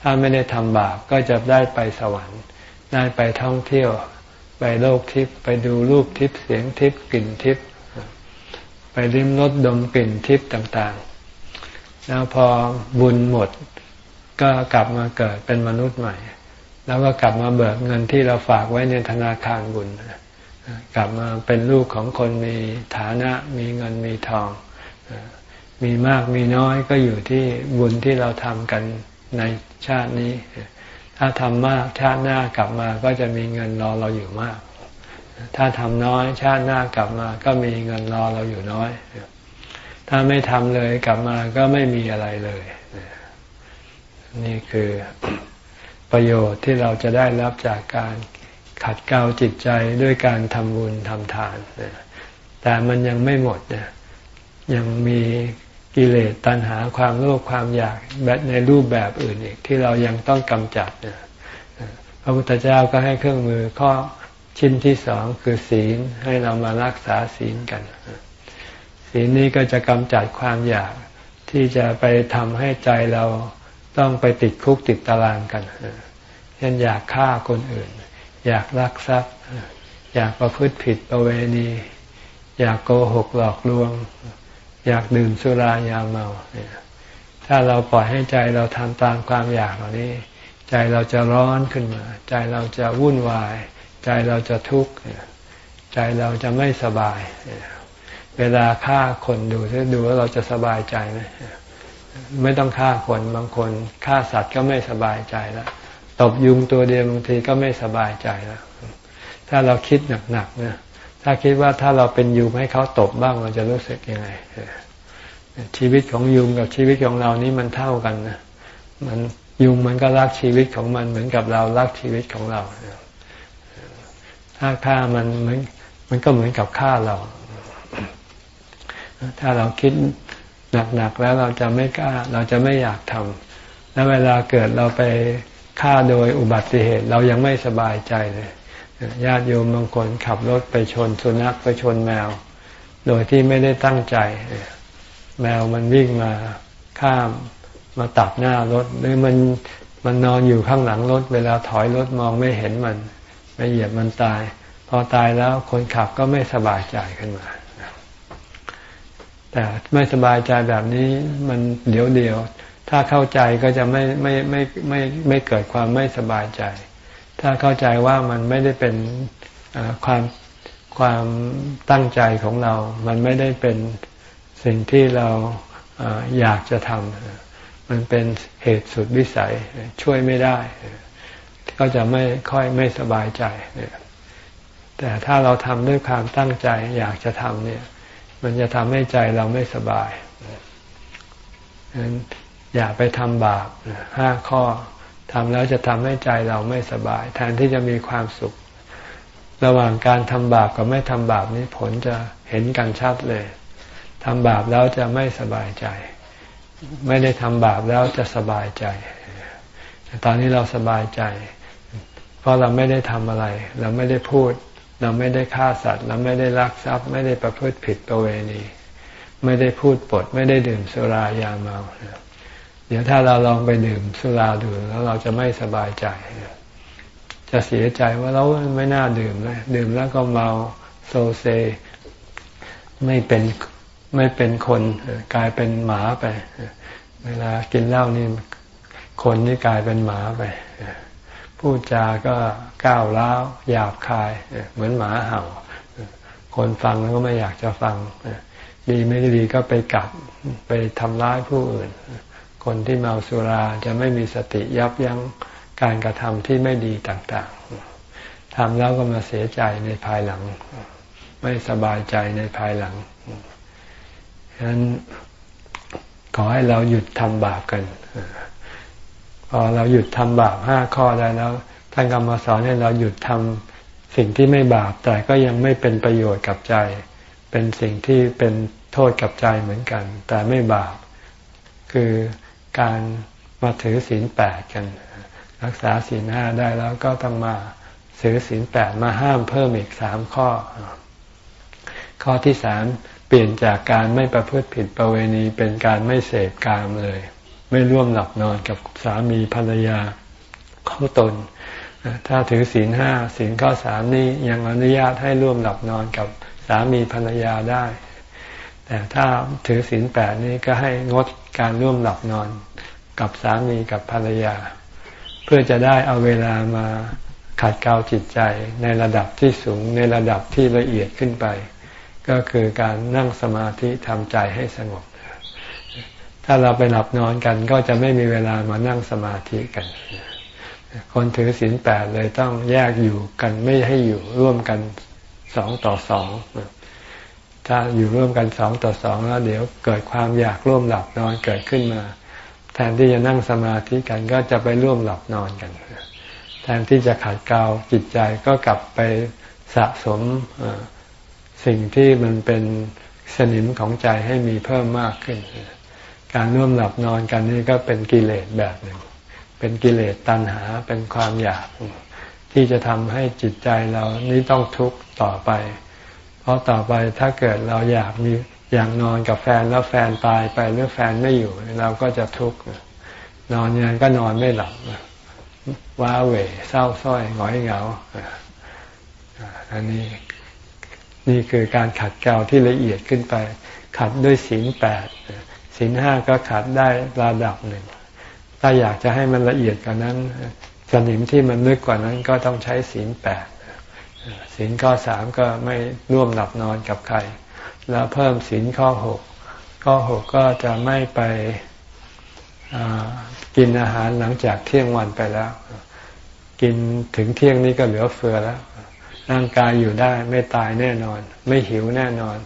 ถ้าไม่ได้ทำบาปก็จะได้ไปสวรรค์ ได้ไปท่องเที่ยว ไปโลกทิพย์ไปดูรูปทิพย์เสียงทิพย์กลิ่นทิพย์ไปริมรสดมกลิ่นทิพย์ต่างๆ แล้วพอบุญหมดก็กลับมาเกิดเป็นมนุษย์ใหม่ แล้วก็กลับมาเบิกเงินที่เราฝากไว้ในธนาคารบุญกลับมาเป็นลูกของคนมีฐานะมีเงินมีทอง มีมากมีน้อยก็อยู่ที่บุญที่เราทำกันในชาตินี้ ถ้าทำมากชาติหน้ากลับมาก็จะมีเงินรอเราอยู่มาก ถ้าทำน้อยชาติหน้ากลับมา ก็มีเงินรอเราอยู่น้อย ถ้าไม่ทำเลยกลับมาก็ไม่มีอะไรเลย นี่คือประโยชน์ที่เราจะได้รับจากการขัดเกลาจิตใจด้วยการทำบุญทำทาน แต่มันยังไม่หมดนะยังมี กิเลสตัณหาความโลภความอยากแบบในรูปแบบอื่นอีกที่เรายังต้องกำจัดเนี่ยพระพุทธเจ้าก็ให้เครื่องมือข้อชิ้นที่สองคือศีลให้เรามารักษาศีลกัน ศีลนี้ก็จะกำจัดความอยากที่จะไปทำให้ใจเราต้องไปติดคุกติดตารางกันเช่นอยากฆ่าคนอื่น อยากลักทรัพย์ อยากประพฤติผิดประเวณี อยากโกหกหลอกลวง อยากดื่มสุรายาเมาถ้าเราปล่อยให้ใจเราทำตามความอยากเหล่านี้ ใจเราจะร้อนขึ้นมา ใจเราจะวุ่นวาย ใจเราจะทุกข์ใจเราจะไม่สบาย เวลาฆ่าคนดูดูว่าเราจะสบายใจไหมไม่ต้องฆ่าคนบางคนฆ่าสัตว์ก็ไม่สบายใจแล้วตบยุงตัวเดียวบางทีก็ไม่สบายใจแล้วถ้าเราคิดหนักๆนะ ถ้าคิดว่าถ้าเราเป็นยุงให้เขาตบบ้างเราจะรู้สึกยังไงชีวิตของยุงกับชีวิตของเรานี้มันเท่ากันนะมันยุงมันก็รักชีวิตของมันเหมือนกับเรารักชีวิตของเรา ถ้าฆ่ามันมือนมันก็เหมือนกับฆ่าเรา ถ้าเราคิดหนักๆแล้วเราจะไม่กล้า เราจะไม่อยากทำแล้วเวลาเกิดเราไปฆ่าโดยอุบัติเหตุ เรายังไม่สบายใจเลย ญาติโยมบางคนขับรถไปชนสุนัขไปชนแมว โดยที่ไม่ได้ตั้งใจ แมวมันวิ่งมาข้ามมาตัดหน้ารถ หรือมันมันนอนอยู่ข้างหลังรถ เวลาถอยรถมองไม่เห็นมันไม่เหยียบมันตาย พอตายแล้วคนขับก็ไม่สบายใจขึ้นมาแต่ไม่สบายใจแบบนี้มันเดี๋ยวเดียว ถ้าเข้าใจก็จะไม่ไม่ไม่ไม่ไม่เกิดความไม่สบายใจ ถ้าเข้าใจว่ามันไม่ได้เป็นความความตั้งใจของเรา มันไม่ได้เป็นสิ่งที่เราอยากจะทำมันเป็นเหตุสุดวิสัยช่วยไม่ได้ ก็จะไม่ค่อยไม่สบายใจ แต่ถ้าเราทำด้วยความตั้งใจอยากจะทำเนี่ย มันจะทำให้ใจเราไม่สบายฉะนั้นอย่าไปทำบาปห้าข้อ ทำแล้วจะทำให้ใจเราไม่สบาย แทนที่จะมีความสุข ระหว่างการทำบาปกับไม่ทำบาปนี้ผลจะเห็นกันชัดเลยทำบาปแล้วจะไม่สบายใจ ไม่ได้ทำบาปแล้วจะสบายใจ ตอนนี้เราสบายใจ เพราะเราไม่ได้ทำอะไร เราไม่ได้พูด เราไม่ได้ฆ่าสัตว์ เราไม่ได้ลักทรัพย์ ไม่ได้ประพฤติผิดประเวณี ไม่ได้พูดปด ไม่ได้ดื่มสุรายาเมา เดี๋ยวถ้าเราลองไปดื่มสุราดูแล้วเราจะไม่สบายใจ จะเสียใจว่าเราไม่น่าดื่มเลยดื่มแล้วก็เมาโซเซ ไม่เป็นไม่เป็นคนกลายเป็นหมาไป เวลากินเหล้านี่คนนี่กลายเป็นหมาไปพูดจาก็ก้าวร้าวหยาบคาย เหมือนหมาเห่า คนฟังแล้วก็ไม่อยากจะฟังดีไม่ดีก็ไปกัดไปทำร้ายผู้อื่น คนที่เมาสุราจะไม่มีสติยับยั้งการกระทำที่ไม่ดีต่างๆทำแล้วก็มาเสียใจในภายหลัง ไม่สบายใจในภายหลังฉะนั้นขอให้เราหยุดทำบาปกันพอเราหยุดทำบาปห้าข้อได้แล้วท่านกำมาสอนให้เราหยุดทำสิ่งที่ไม่บาป แต่ก็ยังไม่เป็นประโยชน์กับใจ เป็นสิ่งที่เป็นโทษกับใจเหมือนกัน แต่ไม่บาป คือ การมาถือศีลแปดกัน รักษาศีลห้าได้แล้วก็ต้องมาถือศีลแปดมาห้ามเพิ่มอีกสามข้อ ข้อที่สามเปลี่ยนจากการไม่ประพฤติผิดประเวณีเป็นการไม่เสพกามเลย ไม่ร่วมหลับนอนกับสามีภรรยาเข้าตน ถ้าถือศีลห้าศีลข้อสามนี้ยังอนุญาตให้ร่วมหลับนอนกับสามีภรรยาได้ แต่ถ้าถือศีลแปดนี้ก็ให้งด การร่วมหลับนอนกับสามีกับภรรยา เพื่อจะได้เอาเวลามาขัดเกลาจิตใจในระดับที่สูงในระดับที่ละเอียดขึ้นไป ก็คือการนั่งสมาธิทำใจให้สงบ ถ้าเราไปหลับนอนกันก็จะไม่มีเวลามานั่งสมาธิกัน คนถือศีลแปดเลยต้องแยกอยู่กันไม่ให้อยู่ร่วมกันสองต่อสอง ถ้าอยู่ร่วมกันสองต่อสองแล้วเดี๋ยวเกิดความอยากร่วมหลับนอนเกิดขึ้นมา แทนที่จะนั่งสมาธิกันก็จะไปร่วมหลับนอนกัน แทนที่จะขัดเกลาจิตใจก็กลับไปสะสมสิ่งที่มันเป็นสนิมของใจให้มีเพิ่มมากขึ้น การร่วมหลับนอนกันนี่ก็เป็นกิเลสแบบหนึ่ง เป็นกิเลสตัณหาเป็นความอยากที่จะทำให้จิตใจเรานี้ต้องทุกข์ต่อไป เพราะต่อไปถ้าเกิดเราอยากมีอยากนอนกับแฟนแล้วแฟนตายไปหรือแฟนไม่อยู่ เราก็จะทุกข์นอนยังก็นอนไม่หลับว้าเหวเศร้าส้อยหงอยเหงาอันนี้นี่คือการขัดเกลาที่ละเอียดขึ้นไป ขัดด้วยศีลแปดศีลห้าก็ขัดได้ระดับหนึ่ง ถ้าอยากจะให้มันละเอียดกว่านั้นสนิมที่มันลึกกว่านั้นก็ต้องใช้ศีลแปด ศีลข้อสามก็ไม่ร่วมหลับนอนกับใคร แล้วเพิ่มศีลข้อหกข้อหกก็จะไม่ไปกินอาหารหลังจากเที่ยงวันไปแล้ว กินถึงเที่ยงนี้ก็เหลือเฟือแล้ว ร่างกายอยู่ได้ไม่ตายแน่นอน ไม่หิวแน่นอน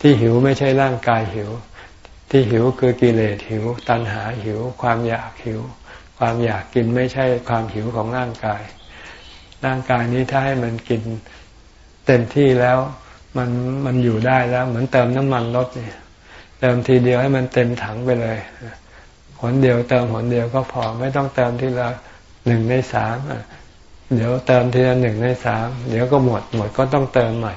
ที่หิวไม่ใช่ร่างกายหิว ที่หิวคือกิเลสหิว ตัณหาหิว ความอยากหิว ความอยากกินไม่ใช่ความหิวของร่างกาย ร่างกายนี้ถ้าให้มันกินเต็มที่แล้ว มันมันอยู่ได้แล้ว เหมือนเติมน้ำมันรถเนี่ยเติมทีเดียวให้มันเต็มถังไปเลยหนเดียวเติมหนเดียวก็พอไม่ต้องเติมทีละหนึ่งในสามเดี๋ยวเติมทีละหนึ่งในสามเดี๋ยวก็หมดหมดก็ต้องเติมใหม่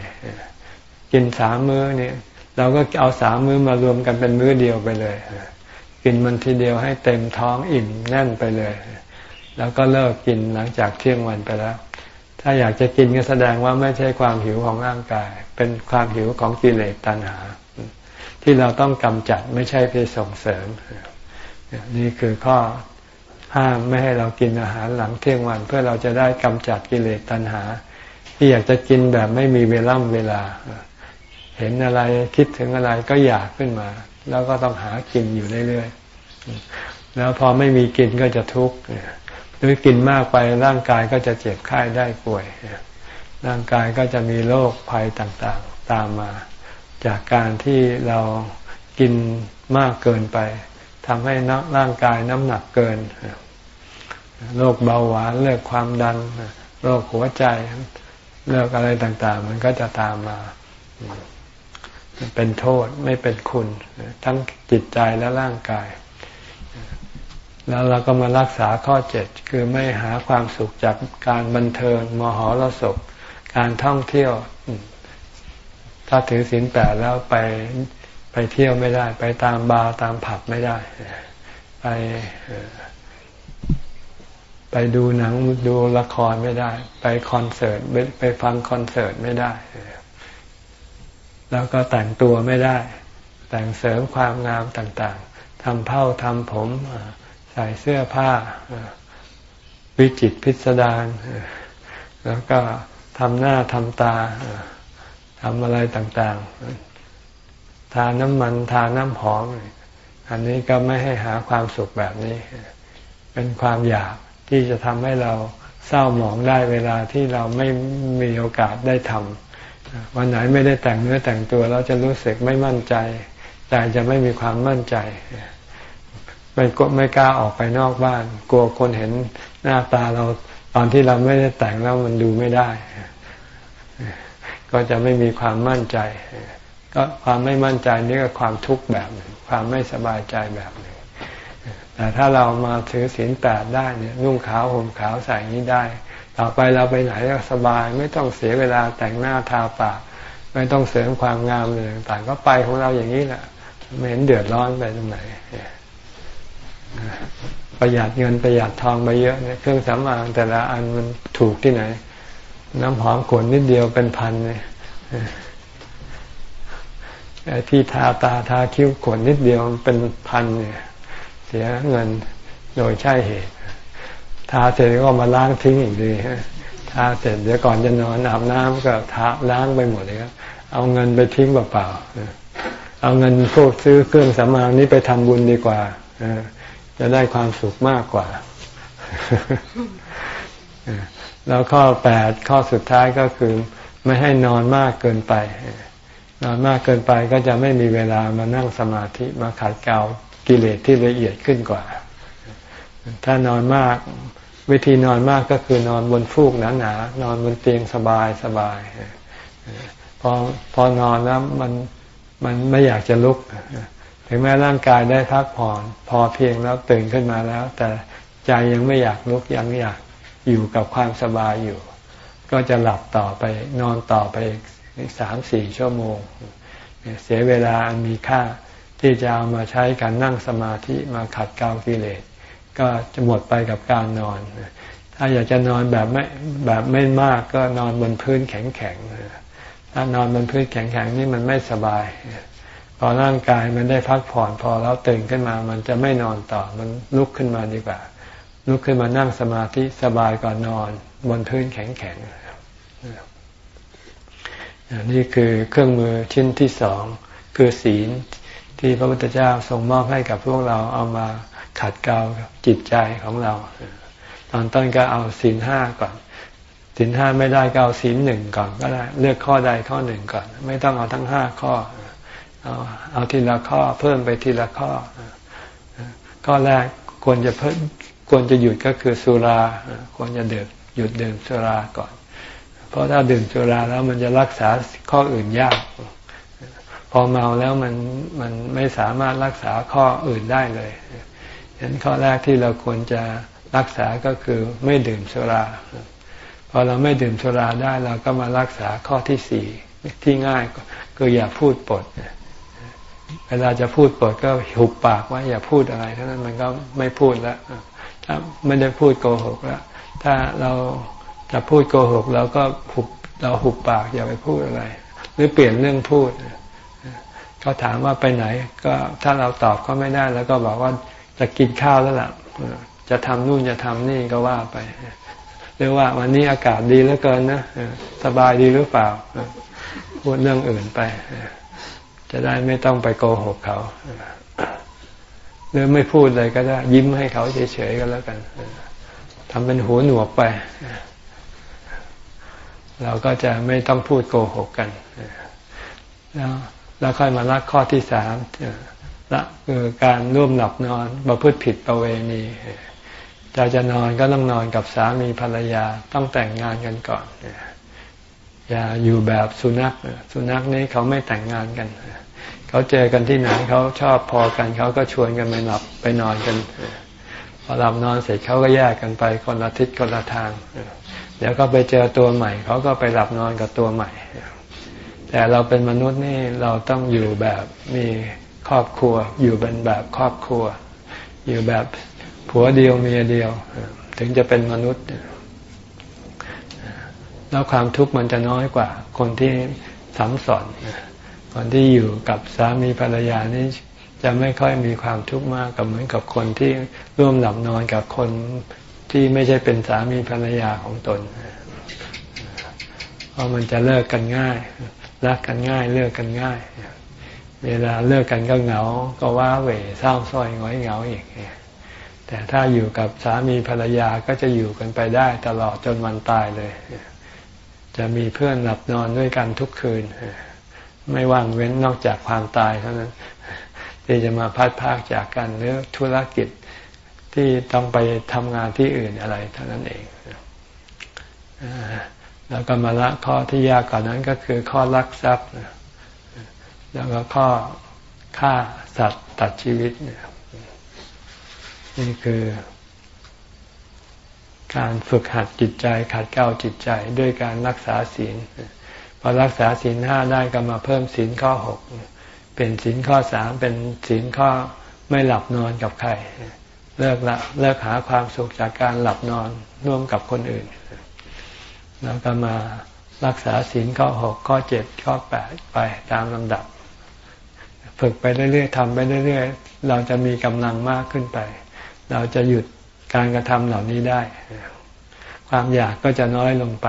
กินสามมื้อเนี่ย เราก็เอาสามมื้อมารวมกันเป็นมื้อเดียวไปเลยกินมันทีเดียวให้เต็มท้องอิ่มแน่นไปเลย แล้วก็เลิกกินหลังจากเที่ยงวันไปแล้ว ถ้าอยากจะกินก็แสดงว่าไม่ใช่ความหิวของร่างกาย เป็นความหิวของกิเลสตัณหา ที่เราต้องกำจัดไม่ใช่ไปส่งเสริม นี่คือข้อห้ามไม่ให้เรากินอาหารหลังเที่ยงวัน เพื่อเราจะได้กำจัดกิเลสตัณหา ที่อยากจะกินแบบไม่มีเวล่ำเวลา เห็นอะไรคิดถึงอะไรก็อยากขึ้นมา แล้วก็ต้องหากินอยู่เรื่อยๆแล้วพอไม่มีกินก็จะทุกข์ หรือกินมากไปร่างกายก็จะเจ็บไข้ได้ป่วย ร่างกายก็จะมีโรคภัยต่างๆตามมา จากการที่เรากินมากเกินไปทำให้ร่างกายน้ำหนักเกินโรคเบาหวานเลือกความดันโรคหัวใจเลือกอะไรต่างๆ มันก็จะตามมาเป็นโทษไม่เป็นคุณ ทั้งจิตใจและร่างกาย แล้วเราก็มารักษาข้อเจ็ดคือไม่หาความสุขจากการบันเทิงมหรสพการท่องเที่ยว ถ้าถือศีลแปดแล้วไปไปเที่ยวไม่ได้ ไปตามบาร์ตามผับไม่ได้ ไปไปดูหนังดูละครไม่ได้ ไปคอนเสิร์ตไปฟังคอนเสิร์ตไม่ได้ แล้วก็แต่งตัวไม่ได้ แต่งเสริมความงามต่าง ๆทำเผ้าทำผม ใส่เสื้อผ้าวิจิตพิสดารแล้วก็ทำหน้าทำตาทำอะไรต่างๆ ทาน้ำมันทาน้ำหอม อันนี้ก็ไม่ให้หาความสุขแบบนี้ เป็นความอยากที่จะทำให้เราเศร้าหมองได้เวลาที่เราไม่มีโอกาสได้ทำวันไหนไม่ได้แต่งเนื้อแต่งตัว เราจะรู้สึกไม่มั่นใจใจจะไม่มีความมั่นใจ ไม่ก็ไม่กล้าออกไปนอกบ้าน กลัวคนเห็นหน้าตาเราตอนที่เราไม่ได้แต่งแล้วมันดูไม่ได้ ก็จะไม่มีความมั่นใจ ก็ความไม่มั่นใจนี่ก็ความทุกข์แบบหนึ่งความไม่สบายใจแบบหนึ่งแต่ถ้าเรามาถือศีลแปดได้เนี่ยนุ่งขาวห่มขาวใส่นี้ได้ ต่อไปเราไปไหนก็สบาย ไม่ต้องเสียเวลาแต่งหน้าทาปากไม่ต้องเสริมความงามเลยต่างก็ไปของเราอย่างนี้แหละไม่เห็นเดือดร้อนไปตรงไหน ประหยัดเงินประหยัดทองไปเยอะเนี่ยเครื่องสำอางแต่ละอันมันถูกที่ไหน น้ำหอมขวดนิดเดียวเป็นพันเลยที่ทาตาทาคิ้วขนนิดเดียวเป็นพันเนี่ย เสียเงินโดยใช่เหตุ ทาเสร็จก็มาล้างทิ้งอีกดีทาเสร็จเดี๋ยวก่อนจะนอนอาบน้ำก็ทาล้างไปหมดเลยครับเอาเงินไปทิ้งเปล่าๆเอาเงินพวกซื้อเครื่องสำอางนี้ไปทำบุญดีกว่า จะได้ความสุขมากกว่า แล้วข้อแปดข้อสุดท้ายก็คือ ไม่ให้นอนมากเกินไป นอนมากเกินไปก็จะไม่มีเวลามานั่งสมาธิมาขัดเกลากิเลสที่ละเอียดขึ้นกว่า ถ้านอนมากวิธีนอนมากก็คือนอนบนฟูกหนาๆนอนบนเตียงสบายสบายพอพอนอนแล้วมันมันไม่อยากจะลุก ถึงแม้ร่างกายได้พักผ่อน พอเพียงแล้วตื่นขึ้นมาแล้ว แต่ใจยังไม่อยากลุกยังอยากอยู่กับความสบายอยู่ ก็จะหลับต่อไปนอนต่อไปสามสี่ชั่วโมง เสียเวลาอันมีค่าที่จะเอามาใช้การนั่งสมาธิมาขัดเกลากิเลสก็จะหมดไปกับการนอน ถ้าอยากจะนอนแบบไม่แบบไม่มากก็นอนบนพื้นแข็งๆถ้านอนบนพื้นแข็งๆนี่มันไม่สบาย พอร่างกายมันได้พักผ่อนพอแล้วตื่นขึ้นมา มันจะไม่นอนต่อมันลุกขึ้นมาดีกว่า ลุกขึ้นมานั่งสมาธิสบายก่อนนอน บนพื้นแข็งๆนี่คือเครื่องมือชิ้นที่สองคือศีลที่พระพุทธเจ้าทรงมอบให้กับพวกเราเอามาขัดเกลาจิตใจของเรา ตอนต้นก็เอาศีลห้าก่อนศีลห้าไม่ได้ก็เอาศีลหนึ่งก่อนก็ได้ เลือกข้อใดข้อหนึ่งก่อน ไม่ต้องเอาทั้งห้าข้อเอาเอาทีละข้อเพิ่มไปทีละข้อข้อแรกควรจะเพิ่มควรจะหยุดก็คือสุราควรจะเดือดหยุดดื่มสุราก่อน เพราะถ้าดื่มสุราแล้วมันจะรักษาข้ออื่นยาก พอเมาแล้วมันมันไม่สามารถรักษาข้ออื่นได้เลยฉะนั้นข้อแรกที่เราควรจะรักษาก็คือไม่ดื่มสุราพอเราไม่ดื่มสุราได้เราก็มารักษาข้อที่สี่ที่ง่ายก็อย่าพูดปดเเวลาจะพูดปดก็หุบปากว่าอย่าพูดอะไรเท่านั้นมันก็ไม่พูดแล้วถ้าไม่ได้พูดโกหกแล้วถ้าเราจะพูดโกหกเราก็หุบเราหุบปากอย่าไปพูดอะไร หรือเปลี่ยนเรื่องพูดเขาถามว่าไปไหน ก็ถ้าเราตอบก็ไม่ได้แล้วก็บอกว่าจะกินข้าวแล้วล่ะจะทำนู่นจะทำนี่ก็ว่าไปหรือว่าวันนี้อากาศดีเหลือเกินนะสบายดีหรือเปล่าพูดเรื่องอื่นไป จะได้ไม่ต้องไปโกหกเขาหรือไม่พูดเลยก็ได้ ยิ้มให้เขาเฉยๆก็แล้วกันทำเป็นหูหนวกไป เราก็จะไม่ต้องพูดโกหกกันแล้วแล้วค่อยมาลักข้อที่สามละคือการร่วมหลับนอนประพฤติผิดประเวณีจะจะนอนก็ต้องนอนกับสามีภรรยาต้องแต่งงานกันก่อน อย่าอยู่แบบสุนัขสุนัขนี้เขาไม่แต่งงานกันเขาเจอกันที่ไหนเขาชอบพอกันเขาก็ชวนกันไปหลับไปนอนกันพอหลับนอนเสร็จเขาก็แยกกันไปคนละทิศคนละทางเดี๋ยวก็ไปเจอตัวใหม่เขาก็ไปหลับนอนกับตัวใหม่ แต่เราเป็นมนุษย์นี่เราต้องอยู่แบบมีครอบครัว อยู่เป็นแบบครอบครัว อยู่แบบผัวเดียวเมียเดียว ถึงจะเป็นมนุษย์ แล้วความทุกข์มันจะน้อยกว่า คนที่สัมสอนคนที่อยู่กับสามีภรรยานี้จะไม่ค่อยมีความทุกข์มากกับเหมือนกับคนที่ร่วมหลับนอนกับคนที่ไม่ใช่เป็นสามีภรรยาของตนเพราะมันจะเลิกกันง่ายรักกันง่ายเลิกกันง่าย เวลาเลิกกันก็เหงา ก็ว้าเหวเศร้าส้อยง้อยเหงาอีกแต่ถ้าอยู่กับสามีภรรยาก็จะอยู่กันไปได้ตลอดจนวันตายเลย จะมีเพื่อนหลับนอนด้วยกันทุกคืน ไม่ว่างเว้นนอกจากความตายเท่านั้น ที่จะมาพัดพากจากกันหรือธุรกิจที่ต้องไปทำงานที่อื่นอะไรเท่านั้นเองแล้วก็มาละข้อที่ยากกว่านั้นก็คือข้อลักทรัพย์แล้วก็ข้อฆ่าสัตว์ตัดชีวิตนี่คือ การฝึกหัดจิตใจขัดเกลาจิตใจด้วยการรักษาศีลพอรักษาศีลห้าได้ก็มาเพิ่มศีลข้อหกเป็นศีลข้อสามเป็นศีลข้อไม่หลับนอนกับใคร เลิกละเลิกหาความสุขจากการหลับนอนร่วมกับคนอื่น แล้วก็มารักษาศีลข้อหกข้อเจ็ดข้อแปดไปตามลำดับ ฝึกไปเรื่อยๆทำไปเรื่อยๆ เราจะมีกำลังมากขึ้นไป เราจะหยุด การกระทำเหล่านี้ได้ ความอยากก็จะน้อยลงไป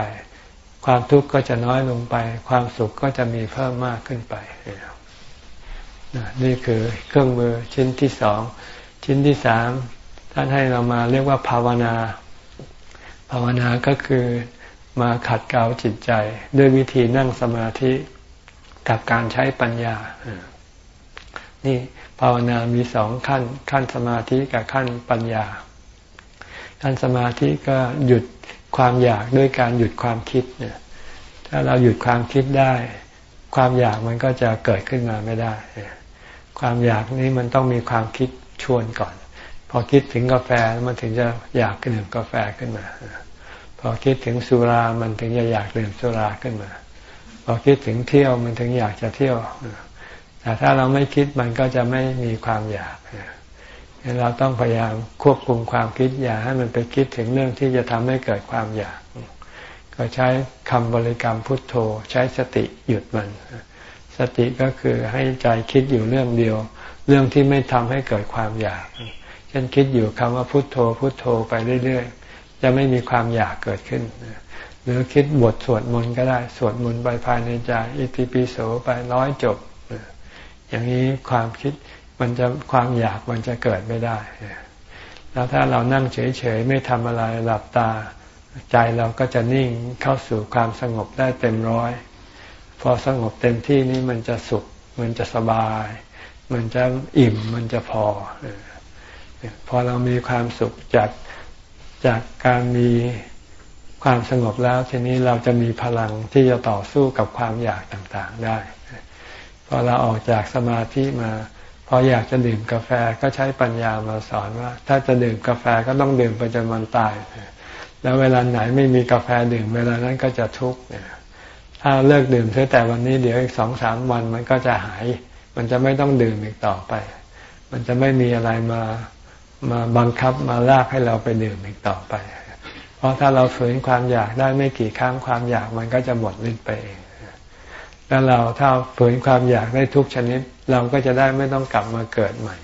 ความทุกข์ก็จะน้อยลงไป ความสุขก็จะมีเพิ่มมากขึ้นไป นี่คือเครื่องมือชิ้นที่สอง ชิ้นที่สามท่านให้เรามาเรียกว่าภาวนา ภาวนาก็คือมาขัดเกลาจิตใจ ด้วยวิธีนั่งสมาธิกับการใช้ปัญญา นี่ภาวนามีสองขั้น ขั้นสมาธิกับขั้นปัญญา ขั้นสมาธิก็หยุดความอยากด้วยการหยุดความคิดเนี่ยถ้าเราหยุดความคิดได้ ความอยากมันก็จะเกิดขึ้นมาไม่ได้ ความอยากนี้มันต้องมีความคิดชวนก่อน พอคิดถึงกาแฟมันถึงจะอยากดื่มกาแฟขึ้นมา พอคิดถึงสุรามันถึงจะอยากดื่มสุราขึ้นมา พอคิดถึงเที่ยวมันถึงอยากจะเที่ยวแต่ถ้าเราไม่คิดมันก็จะไม่มีความอยากเเราต้องพยายามควบคุมความคิดอย่าให้มันไปคิดถึงเรื่องที่จะทำให้เกิดความอยาก ก็ใช้คำบริกรรมพุทโธ ใช้สติหยุดมัน สติก็คือให้ใจคิดอยู่เรื่องเดียว เรื่องที่ไม่ทำให้เกิดความอยาก เช่นคิดอยู่คำว่าพุทโธ พุทโธไปเรื่อยๆ จะไม่มีความอยากเกิดขึ้น หรือคิดบทสวดมนต์ก็ได้ สวดมนต์ไปภายในใจ อิติปิโสไปร้อยจบ อย่างนี้ความคิด มันจะความอยากมันจะเกิดไม่ได้ แล้วถ้าเรานั่งเฉยๆไม่ทำอะไรหลับตาใจเราก็จะนิ่งเข้าสู่ความสงบได้เต็มร้อย พอสงบเต็มที่นี้มันจะสุข มันจะสบาย มันจะอิ่มมันจะพอ พอเรามีความสุขจากจากการมีความสงบแล้วทีนี้เราจะมีพลังที่จะต่อสู้กับความอยากต่างๆได้ พอเราออกจากสมาธิมา พออยากจะดื่มกาแฟก็ใช้ปัญญามาสอนว่า ถ้าจะดื่มกาแฟก็ต้องดื่มไปจนวันตาย แล้วเวลาไหนไม่มีกาแฟดื่มเวลานั้นก็จะทุกข์ถ้าเลิกดื่มเสียแต่วันนี้เดี๋ยวอีกสองสามวันมันก็จะหาย มันจะไม่ต้องดื่มอีกต่อไป มันจะไม่มีอะไรมามาบังคับมาลากให้เราไปดื่มอีกต่อไป เพราะถ้าเราฝืนความอยากได้ไม่กี่ครั้งความอยากมันก็จะหมดฤทธิ์ไปเอง แล้วเราถ้าฝืนความอยากได้ทุกชนิด เราก็จะได้ไม่ต้องกลับมาเกิดใหม่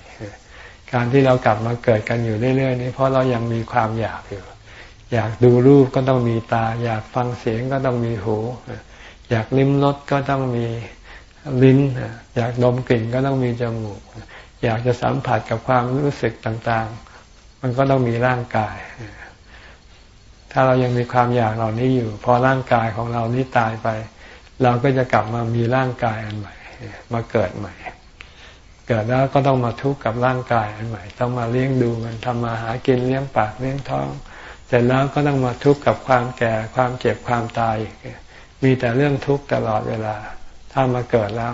การที่เรากลับมาเกิดกันอยู่เรื่อยๆนี้เพราะเรายังมีความอยากอยู่ อยากดูรูปก็ต้องมีตา อยากฟังเสียงก็ต้องมีหู อยากลิ้มรสก็ต้องมีลิ้น อยากดมกลิ่นก็ต้องมีจมูก อยากจะสัมผัสกับความรู้สึกต่างๆ มันก็ต้องมีร่างกาย ถ้าเรายังมีความอยากเหล่านี้อยู่ พอร่างกายของเรานี้ตายไป เราก็จะกลับมามีร่างกายอันใหม่ มาเกิดใหม่ เกิดแล้วก็ต้องมาทุกข์กับร่างกายอันใหม่ ต้องมาเลี้ยงดูมันทำมาหากินเลี้ยงปากเลี้ยงท้อง เสร็จแล้วก็ต้องมาทุกข์กับความแก่ความเจ็บความตายมีแต่เรื่องทุกข์ตลอดเวลา ถ้ามาเกิดแล้ว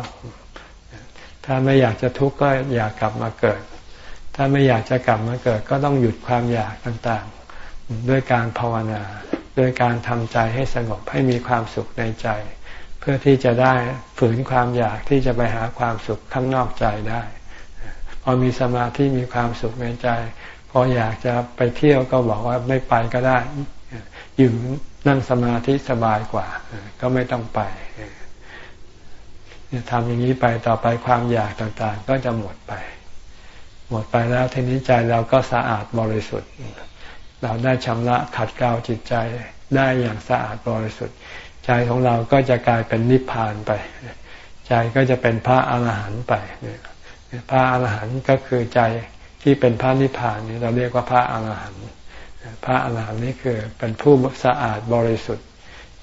ถ้าไม่อยากจะทุกข์ก็อยากกลับมาเกิด ถ้าไม่อยากจะกลับมาเกิด ก็ต้องหยุดความอยากต่างด้วยการภาวนา ด้วยการทำใจให้สงบให้มีความสุขในใจ เพื่อที่จะได้ฝืนความอยากที่จะไปหาความสุขข้างนอกใจได้พอมีสมาธิมีความสุขในใจ พออยากจะไปเที่ยวก็บอกว่าไม่ไปก็ได้ อยู่นั่งสมาธิสบายกว่า ก็ไม่ต้องไปทำอย่างนี้ไปต่อไปความอยากต่างๆ ก็จะหมดไป หมดไปแล้วทีนี้ใจเราก็สะอาดบริสุทธิ์ เราได้ชำระขัดเกลาจิตใจได้อย่างสะอาดบริสุทธิ์ ใจของเราก็จะกลายเป็นนิพพานไป ใจก็จะเป็นพระอาหารหันต์ไปพระอาหารหันต์ก็คือใจที่เป็นพระนิพพานนี่เราเรียกว่าพระอาหารหันต์พระอาหารหันต์นี่คือเป็นผู้สะอาดบริสุทธิ์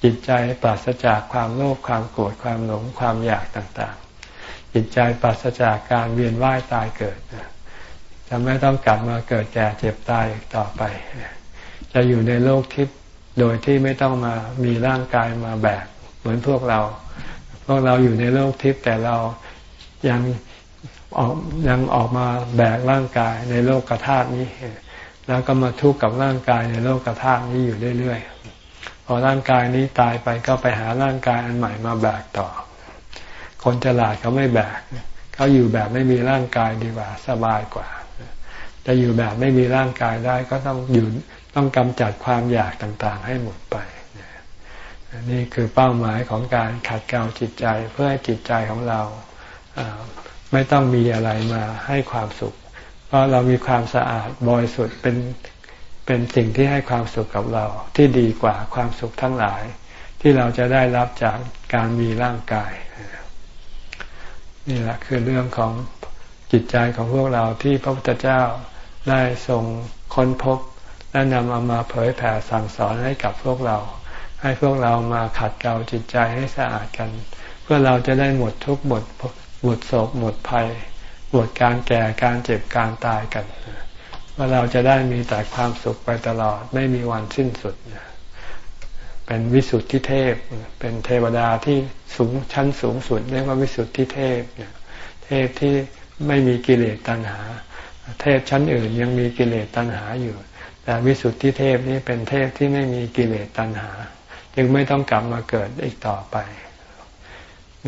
จิตใจปราศจากความโลภความโกรธความหลงความอยากต่างๆ จิตใจปราศจากการเวียนว่ายตายเกิดจะไม่ต้องกลับมาเกิดแก่เจ็บตายอีกต่อไป จะอยู่ในโลกทิพย์ โดยที่ไม่ต้องมามีร่างกายมาแบกเหมือนพวกเรา พวกเราอยู่ในโลกทิพย์แต่เรายังออกยังออกมาแบกร่างกายในโลกกระธานี้ แล้วก็มาทุกข์กับร่างกายในโลกกระธานี้อยู่เรื่อยๆพอร่างกายนี้ตายไปก็ไปหาร่างกายอันใหม่มาแบกต่อ คนฉลาดเขาไม่แบกเขาอยู่แบบไม่มีร่างกายดีกว่า สบายกว่าจะอยู่แบบไม่มีร่างกายได้ก็ต้องอยู่ ต้องกำจัดความอยากต่างๆ ให้หมดไปนี่คือเป้าหมายของการขัดเกลาจิตใจเพื่อให้จิตใจของเราไม่ต้องมีอะไรมาให้ความสุข เพราะเรามีความสะอาดบริสุทธิ์เป็นเป็นสิ่งที่ให้ความสุขกับเราที่ดีกว่าความสุขทั้งหลาย ที่เราจะได้รับจากการมีร่างกาย นี่แหละคือเรื่องของจิตใจของพวกเราที่พระพุทธเจ้าได้ทรงค้นพบ และนำเอามาเผยแผ่สั่งสอนให้กับพวกเรา ให้พวกเรามาขัดเกลาจิตใจให้สะอาดกัน เพื่อเราจะได้หมดทุกข์หมดหมดโศกหมดภัยหมดการแก่การเจ็บการตายกันว่าเราจะได้มีแต่ความสุขไปตลอดไม่มีวันสิ้นสุด เป็นวิสุทธิเทพ เป็นเทวดาที่สูงชั้นสูงสุดเรียกว่าวิสุทธิเทพเทพที่ไม่มีกิเลสตัณหา เทพชั้นอื่นยังมีกิเลสตัณหาอยู่ แต่วิสุทธิเทพนี้เป็นเทพที่ไม่มีกิเลสตัณหา จึงไม่ต้องกลับมาเกิดอีกต่อไป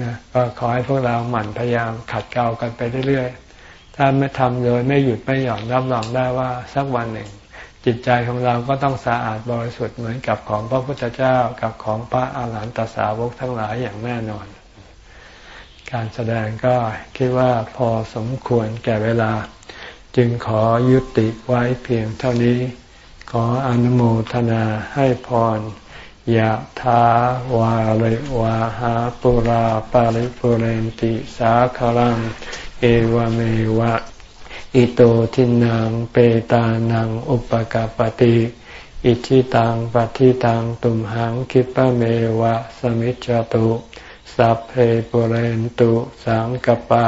นะก็ขอให้พวกเราหมั่นพยายามขัดเกลากันไปเรื่อยๆ ถ้าไม่ทำเลยไม่หยุดไม่หย่อนรับรองได้ว่าสักวันหนึ่ง จิตใจของเราก็ต้องสะอาดบริสุทธิ์เหมือนกับของพระพุทธเจ้ากับของพระอาหารหันตสาวกทั้งหลายอย่างแน่นอน การแสดงก็คิดว่าพอสมควรแก่เวลา จึงขอยุติไว้เพียงเท่านี้ ขออนุโมทนาให้พรยะถาวาริวาหาปุราปาริปุเรนติสาคลัง เอวเมวะ อิโตทินังเปตานังอุปกาปติอิชิตังปฏิตังตุมหังคิปะเมวะสมิจจตุ สัพเพปุเรนตุสังกปา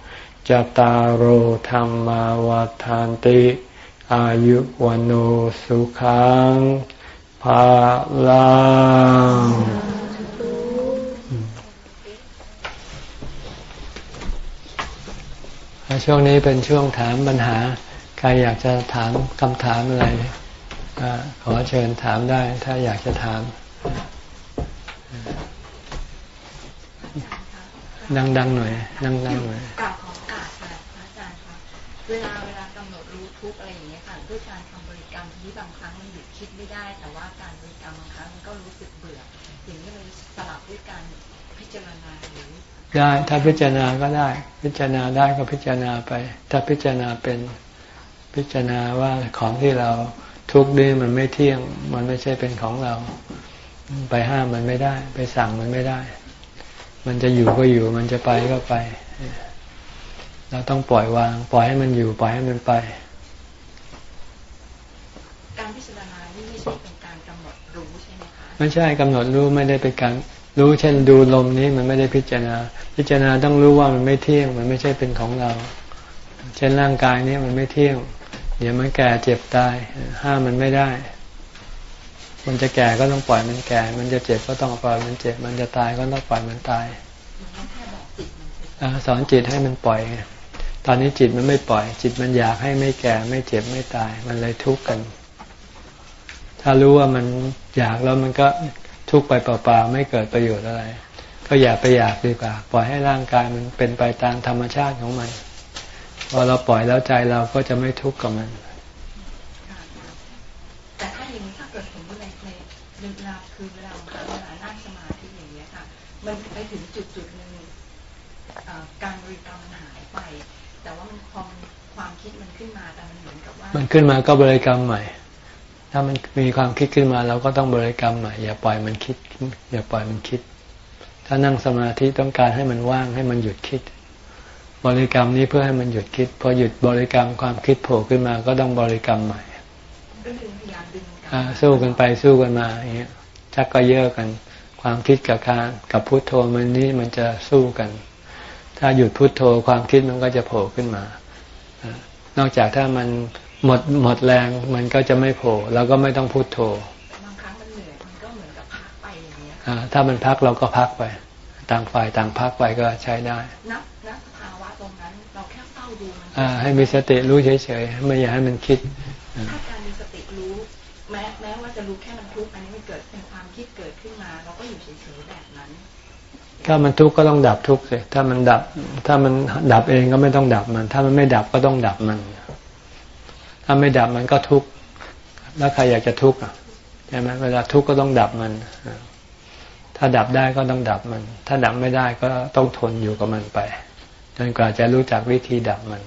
จตารโหธรรมาวาทานติ อายุวันโอสุขังภาลังช่วงนี้เป็นช่วงถามปัญหา ใครอยากจะถามคำถามอะไรขอเชิญถามได้ ถ้าอยากจะถาม ดังๆหน่อย ดังๆหน่อย เวลาเวลากำหนดรู้ทุกอะไรอย่างเงี้ยค่ะด้วยการทำบริกรรมที่บางครั้งมันหยุดคิดไม่ได้ แต่ว่าการบริกรรมบางครั้งมันก็รู้สึกเบื่ออย่างนี้เลยสลับด้วยการพิจารณาหรือได้ถ้าพิจารณาก็ได้ พิจารณาได้ก็พิจารณาไป ถ้าพิจารณาเป็นพิจารณาว่าของที่เราทุกข์นี่มันไม่เที่ยง มันไม่ใช่เป็นของเรา ไปห้ามมันไม่ได้ ไปสั่งมันไม่ได้ มันจะอยู่ก็อยู่มันจะไปก็ไป เราต้องปล่อยวาง ปล่อยให้มันอยู่ ปล่อยให้มันไป การพิจารณานี่ไม่ใช่เป็นการกำหนดรู้ใช่ไหมคะไม่ใช่กำหนดรู้ไม่ได้เป็นการรู้เช่นดูลมนี้มันไม่ได้พิจารณา พิจารณาต้องรู้ว่ามันไม่เที่ยง มันไม่ใช่เป็นของเรา เช่นร่างกายนี้มันไม่เที่ยง เดี๋ยวมันแก่เจ็บตาย ห้ามมันไม่ได้ มันจะแก่ก็ต้องปล่อยมันแก่ มันจะเจ็บก็ต้องปล่อยมันเจ็บ มันจะตายก็ต้องปล่อยมันตายสอนจิตให้มันปล่อย ตอนนี้จิตมันไม่ปล่อย จิตมันอยากให้ไม่แก่ไม่เจ็บไม่ตาย มันเลยทุกข์กัน ถ้ารู้ว่ามันอยากแล้วมันก็ทุกข์ไปเปล่าๆไม่เกิดประโยชน์อะไร ก็อย่าไปอยากดีกว่า ปล่อยให้ร่างกายมันเป็นไปตามธรรมชาติของมันพอเราปล่อยแล้วใจเราก็จะไม่ทุกข์กับมันแต่ถ้าอย่างนี้ถ้าเกิดผมในในเวลาคือเวลาเวลานั่งสมาธิอย่างนี้ค่ะ มันไปถึงจุดจุดหนึ่งการบริกรรมมันหายไป ความความคิดมันขึ้นมาแต่มันเหมือนกับว่า มันขึ้นมาก็บริกรรมใหม่ ถ้ามันมีความคิดขึ้นมาเราก็ต้องบริกรรมใหม่อย่าปล่อยมันคิด อย่าปล่อยมันคิด ถ้านั่งสมาธิต้องการให้มันว่างให้มันหยุดคิด บริกรรมนี้เพื่อให้มันหยุดคิด พอหยุดบริกรรมความคิดโผล่ขึ้นมาก็ต้องบริกรรมใหม่สู้กันไปสู้กันมาอย่างเงี้ยชักก็เยอะกัน ความคิดกับการกับพุโทโธมันนี้มันจะสู้กัน ถ้าหยุดพุโทโธความคิดมันก็จะโผล่ขึ้นมา นอกจากถ้ามันหมดหมดแรงมันก็จะไม่โผล่เราก็ไม่ต้องพูดโทบางครั้งมันเหนื่อยมันก็เหมือนกับพักไปอย่างเงี้ยถ้ามันพักเราก็พักไป ต่างฝ่ายต่างพักไปก็ใช้ได้นับนับภาวะตรงนั้นเราแค่เฝ้าดูมันให้มีสติรู้เฉยๆไม่อยากให้มันคิดถ้าการมีสติรู้แม้แม้ว่าจะรู้แค่ ถ้ามันทุกข์ก็ต้องดับทุกข์สิถ้ามันดับ ถ้ามันดับเองก็ไม่ต้องดับมัน ถ้ามันไม่ดับก็ต้องดับมัน ถ้าไม่ดับมันก็ทุกข์แล้วใครอยากจะทุกข์ใช่ไหมเวลาทุกข์ก็ต้องดับมัน ถ้าดับได้ก็ต้องดับมัน ถ้าดับไม่ได้ก็ต้องทนอยู่กับมันไปจนกว่าจะรู้จักวิธีดับมัน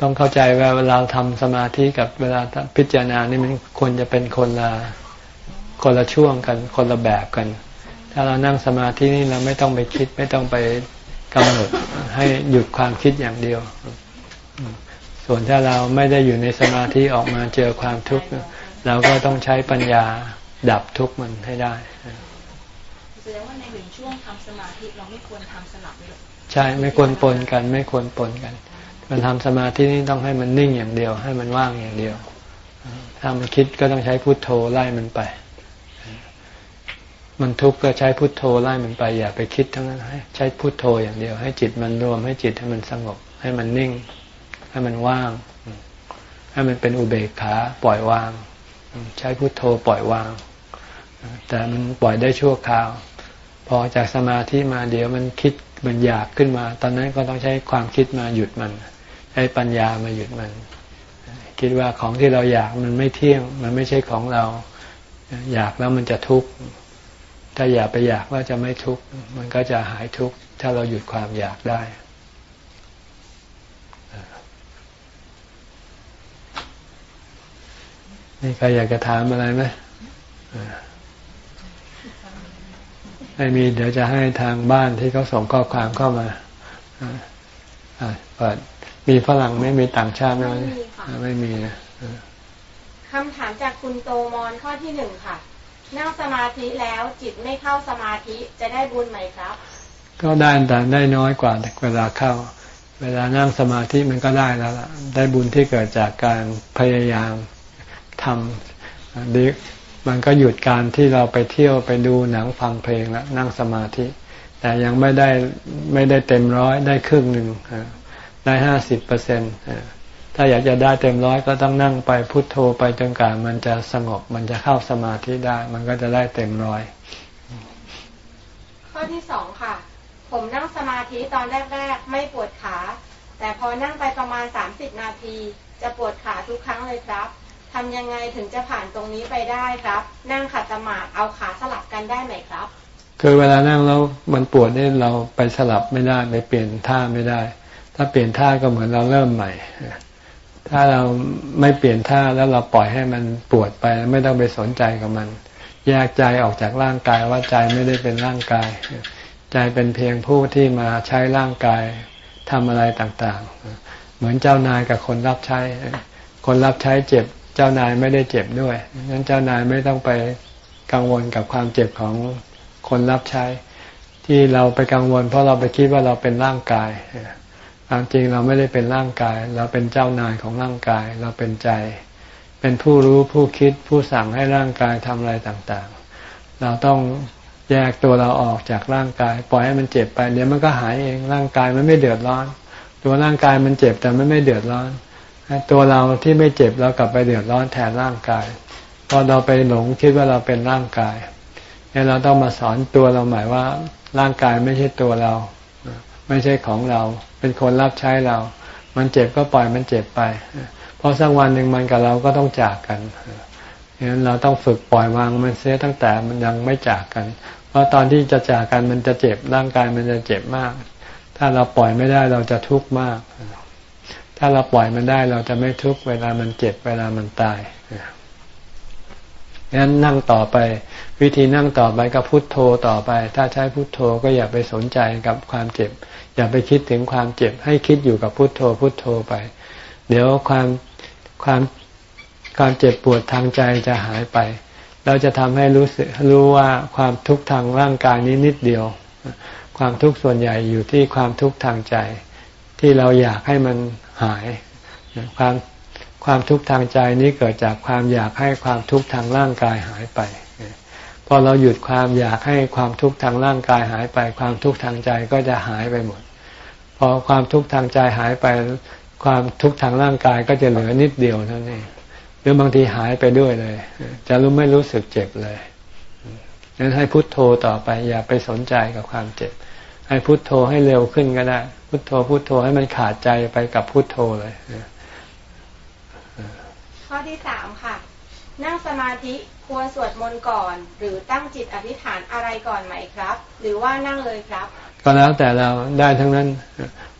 ต้องเข้าใจว่าเวลาทำสมาธิกับเวลาพิจารณานี่มันควรจะเป็นคนละคนละช่วงกันคนละแบบกัน ถ้าเรานั่งสมาธินี่เราไม่ต้องไปคิด ไม่ต้องไปกำหนดให้หยุดความคิดอย่างเดียว ส่วนถ้าเราไม่ได้อยู่ในสมาธิออกมาเจอความทุกข์เราก็ต้องใช้ปัญญาดับทุกข์มันให้ได้แสดงว่าในหนึ่งช่วงทำสมาธิเราไม่ควรทำสลับเลยใช่ไม่ควรปนกัน ไม่ควรปนกัน การทำสมาธินี่ต้องให้มันนิ่งอย่างเดียว ให้มันว่างอย่างเดียว ถ้ามันคิดก็ต้องใช้พุโทโธไล่มันไป มันทุกข์ก็ใช้พุทโธไล่มันไป อย่าไปคิดทั้งนั้นให้ใช้พุทโธอย่างเดียว ให้จิตมันรวมให้จิตให้มันสงบ ให้มันนิ่ง ให้มันว่าง ให้มันเป็นอุเบกขาปล่อยวาง ใช้พุทโธปล่อยวาง แต่มันปล่อยได้ชั่วคราว พอจากสมาธิมาเดี๋ยวมันคิดมันอยากขึ้นมา ตอนนั้นก็ต้องใช้ความคิดมาหยุดมัน ใช้ปัญญามาหยุดมัน คิดว่าของที่เราอยากมันไม่เที่ยง มันไม่ใช่ของเรา อยากแล้วมันจะทุกข์ถ้าอยากไปอยากว่าจะไม่ทุกข์มันก็จะหายทุกข์ถ้าเราหยุดความอยากได้นี่ใครอยากจะถามอะไรไหมไม่มีเดี๋ยวจะให้ทางบ้านที่เขาส่งข้อความเข้ามาเปิด มีฝรั่งไม่มีต่างชาติไหมไม่มีนะคำถามจากคุณโตมอนข้อที่หนึ่งค่ะ นั่งสมาธิแล้วจิตไม่เข้าสมาธิจะได้บุญไหมครับ ก็ได้แต่ได้น้อยกว่าเวลาเข้า เวลานั่งสมาธิมันก็ได้แล้วล่ะได้บุญที่เกิดจากการพยายามทำดีมันก็หยุดการที่เราไปเที่ยวไปดูหนังฟังเพลงแล้วนั่งสมาธิ แต่ยังไม่ได้ไม่ได้เต็มร้อยได้ครึ่งหนึ่ง ได้ห้าสิบเปอร์เซ็นต์ถ้าอยากจะได้เต็มร้อยก็ต้องนั่งไปพุทโธไปจนกว่ามันจะสงบมันจะเข้าสมาธิได้ มันก็จะได้เต็มร้อย ข้อที่สองค่ะ ผมนั่งสมาธิตอนแรก ๆ ไม่ปวดขา แต่พอนั่งไปประมาณสามสิบนาที จะปวดขาทุกครั้งเลยครับทำยังไงถึงจะผ่านตรงนี้ไปได้ครับ นั่งขัดสมาธิเอาขาสลับกันได้ไหมครับ คือเวลานั่งแล้วมันปวดนี่เราไปสลับไม่ได้ไปเปลี่ยนท่าไม่ได้ ถ้าเปลี่ยนท่าก็เหมือนเราเริ่มใหม่ ถ้าเราไม่เปลี่ยนท่าแล้วเราปล่อยให้มันปวดไปไม่ต้องไปสนใจกับมัน แยกใจออกจากร่างกายว่าใจไม่ได้เป็นร่างกาย ใจเป็นเพียงผู้ที่มาใช้ร่างกายทำอะไรต่างๆ เหมือนเจ้านายกับคนรับใช้ คนรับใช้เจ็บเจ้านายไม่ได้เจ็บด้วยนั้นเจ้านายไม่ต้องไปกังวลกับความเจ็บของคนรับใช้ ที่เราไปกังวล เพราะเราไปคิดว่าเราเป็นร่างกาย ความจริงเราไม่ได้เป็นร่างกาย เราเป็นเจ้านายของร่างกาย เราเป็นใจ เป็นผู้รู้ผู้คิดผู้สั่งให้ร่างกายทำอะไรต่างๆ เราต้องแยกตัวเราออกจากร่างกาย ปล่อยให้มันเจ็บไปเดี๋ยวมันก็หายเองร่างกายมันไม่เดือดร้อน ตัวร่างกายมันเจ็บแต่มันไม่เดือดร้อนตัวเราที่ไม่เจ็บเรากลับไปเดือดร้อนแทนร่างกายพอเราไปหลงคิดว่าเราเป็นร่างกายเนี่ยเราต้องมาสอนตัวเราหมายว่าร่างกายไม่ใช่ตัวเรา ไม่ใช่ของเรา เป็นคนรับใช้เรา มันเจ็บก็ปล่อยมันเจ็บไป เพราะสักวันหนึ่งมันกับเราก็ต้องจากกันฉะนั้นเราต้องฝึกปล่อยวางมันเสียตั้งแต่มันยังไม่จากกัน เพราะตอนที่จะจากกันมันจะเจ็บร่างกายมันจะเจ็บมาก ถ้าเราปล่อยไม่ได้เราจะทุกข์มาก ถ้าเราปล่อยมันได้เราจะไม่ทุกข์เวลามันเจ็บเวลามันตายงั้นนั่งต่อไป วิธีนั่งต่อไปก็พุโทโธต่อไป ถ้าใช้พุโทโธก็อย่าไปสนใจกับความเจ็บ อย่าไปคิดถึงความเจ็บ ให้คิดอยู่กับพุโทโธพุโทโธไป เดี๋ยวความความความเจ็บปวดทางใจจะหายไป เราจะทำให้รู้สึกรู้ว่าความทุกข์ทางร่างกายนี้นิดเดียว ความทุกข์ส่วนใหญ่อยู่ที่ความทุกข์ทางใจ ที่เราอยากให้มันหาย ความความทุกข์ทางใจนี้เกิดจากความอยากให้ความทุกข์ทางร่างกายหายไป อเราหยุดความอยากให้ความทุกข์ทางร่างกายหายไป ความทุกข์ทางใจก็จะหายไปหมด พอความทุกข์ทางใจหายไป ความทุกข์ทางร่างกายก็จะเหลือนิดเดียวเท่านั้หรือบางทีหายไปด้วยเลย จะรู้ไม่รู้สึกเจ็บเลยงั้นให้พุทโธต่อไป อย่าไปสนใจกับความเจ็บ ให้พุทโธให้เร็วขึ้นก็ได้ พุทโธพุทโธให้มันขาดใจไปกับพุทโธเลยข้อที่สามค่ะ นั่งสมาธิ ควรสวดมนต์ก่อน หรือตั้งจิตอธิษฐานอะไรก่อนไหมครับ หรือว่านั่งเลยครับ ก็แล้วแต่เราได้ทั้งนั้น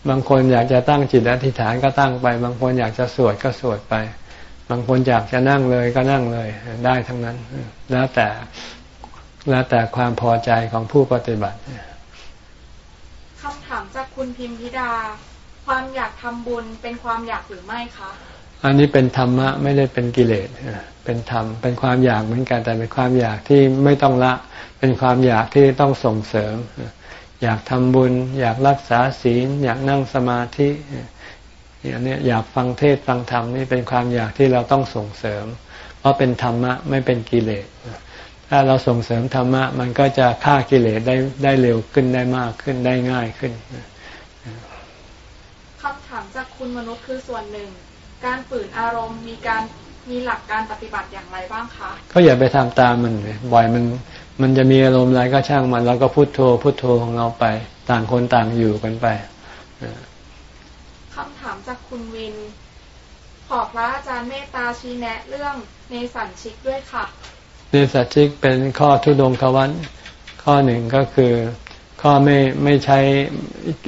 บางคนอยากจะตั้งจิตอธิษฐานก็ตั้งไป บางคนอยากจะสวดก็สวดไป บางคนอยากจะนั่งเลยก็นั่งเลยได้ทั้งนั้น แล้วแต่แล้วแต่ความพอใจของผู้ปฏิบัติคำถามจากคุณพิมพิดา ความอยากทำบุญเป็นความอยากหรือไม่คะ อันนี้เป็นธรรมะไม่ได้เป็นกิเลส เป็นธรรม เป็นความอยากเหมือนกันแต่เป็นความอยากที่ไม่ต้องละ เป็นความอยากที่ต้องส่งเสริม อยากทำบุญ อยากรักษาศีล อยากนั่งสมาธิอย่างนี้อยากฟังเทศฟังธรรมนี่เป็นความอยากที่เราต้องส่งเสริม เพราะเป็นธรรมะไม่เป็นกิเลสถ้าเราส่งเสริมธรรมะมันก็จะฆ่ากิเลสได้ได้เร็วขึ้นได้มากขึ้นได้ง่ายขึ้นคำถามจากคุณมนุษย์คือส่วนหนึ่ง การฝืนอารมณ์มีการ มีหลักการปฏิบัติอย่างไรบ้างคะก็อย่าไปทำตามมันเลยบ่อยมันมันจะมีอารมณ์อะไรก็ช่างมันเราก็พุโทโธพุโทโธของเราไป ต่างคนต่างอยู่กันไปคำถามจากคุณวิน ขอพระอาจารย์เมตตาชี้แนะเรื่องเนสันชิกด้วยค่ะเนสันชิกเป็นข้อทุดงควันข้อหนึ่งก็คือ ข้อไม่ไม่ใช้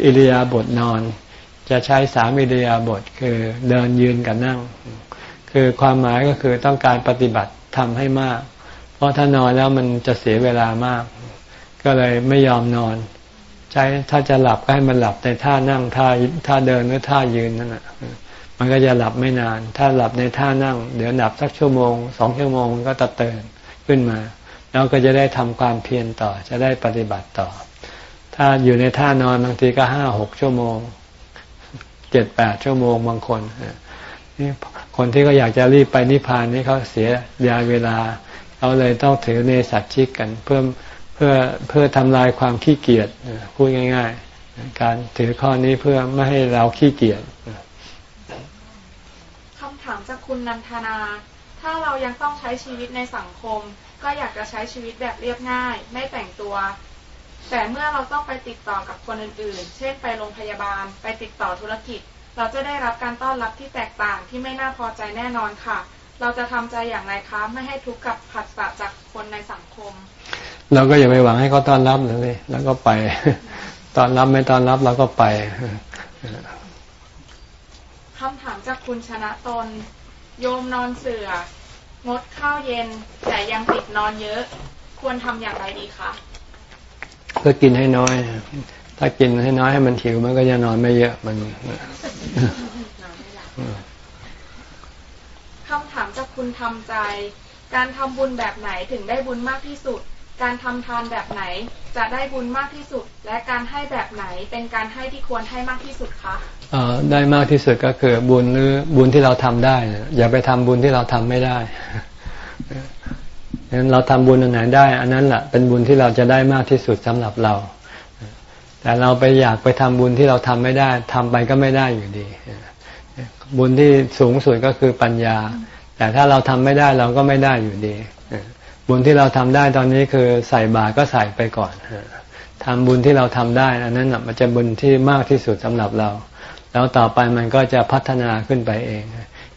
อิริยาบถนอน จะใช้สามอิริยาบถคือเดินยืนกับนั่ง คือความหมายก็คือต้องการปฏิบัติทำให้มาก เพราะถ้านอนแล้วมันจะเสียเวลามาก ก็เลยไม่ยอมนอน ใช้ถ้าจะหลับก็ให้มันหลับในท่านั่งท่าท่าเดินหรือท่ายืนนั่นแหะมันก็จะหลับไม่นาน ถ้าหลับในท่านั่ง เดี๋ยวหลับสักชั่วโมงสองชั่วโมงมันก็ตะเตือนขึ้นมา แล้วก็จะได้ทำความเพียรต่อ จะได้ปฏิบัติต่อ ถ้าอยู่ในท่านอนบางทีก็ห้าหกชั่วโมงเจ็ดแปดชั่วโมงบางคนนี่ คนที่ก็อยากจะรีบไปนิพพานนี่เขาเสียยาเวลาเขาเลยต้องถือเนสัตชิกกันเพื่อเพื่อเพื่อทำลายความขี้เกียจพูดง่าย ๆ การถือข้อนี้เพื่อไม่ให้เราขี้เกียจคำถามจากคุณนันทนา ถ้าเรายังต้องใช้ชีวิตในสังคม ก็อยากจะใช้ชีวิตแบบเรียบง่าย ไม่แต่งตัว แต่เมื่อเราต้องไปติดต่อกับคนอื่นๆ เช่นไปโรงพยาบาล ไปติดต่อธุรกิจ เราจะได้รับการต้อนรับที่แตกต่างที่ไม่น่าพอใจแน่นอนค่ะ เราจะทำใจอย่างไรคะไม่ให้ทุกข์กับผัสสะจากคนในสังคม เราก็อย่าไปหวังให้เขาต้อนรับเลยแล้วก็ไปตอนรับไม่ตอนรับเราก็ไปคำถามจากคุณชนะตน โยมนอนเสืองดข้าวเย็น แต่ยังติดนอนเยอะ ควรทำอย่างไรดีคะก็กินให้น้อย ถ้ากินให้น้อยให้มันหิวมันก็จะนอนไม่เยอะมันคำถามจากคุณทำใจ การทำบุญแบบไหนถึงได้บุญมากที่สุด การทำทานแบบไหนจะได้บุญมากที่สุด และการให้แบบไหนเป็นการให้ที่ควรให้มากที่สุดคะได้มากที่สุดก็คือบุญหรือบุญที่เราทำได้ อย่าไปทำบุญที่เราทำไม่ได้งั้นเราทำบุญอันไหนได้ อันนั้นแหละเป็นบุญที่เราจะได้มากที่สุดสำหรับเรา แต่เราไปอยากไปทำบุญที่เราทำไม่ได้ทำไปก็ไม่ได้อยู่ดี บุญที่สูงสุดก็คือปัญญา แต่ถ้าเราทำไม่ได้เราก็ไม่ได้อยู่ดี บุญที่เราทำได้ตอนนี้คือใส่บาตรก็ใส่ไปก่อนทำบุญที่เราทำได้อันนั้นมันจะบุญที่มากที่สุดสำหรับเรา แล้วต่อไปมันก็จะพัฒนาขึ้นไปเอง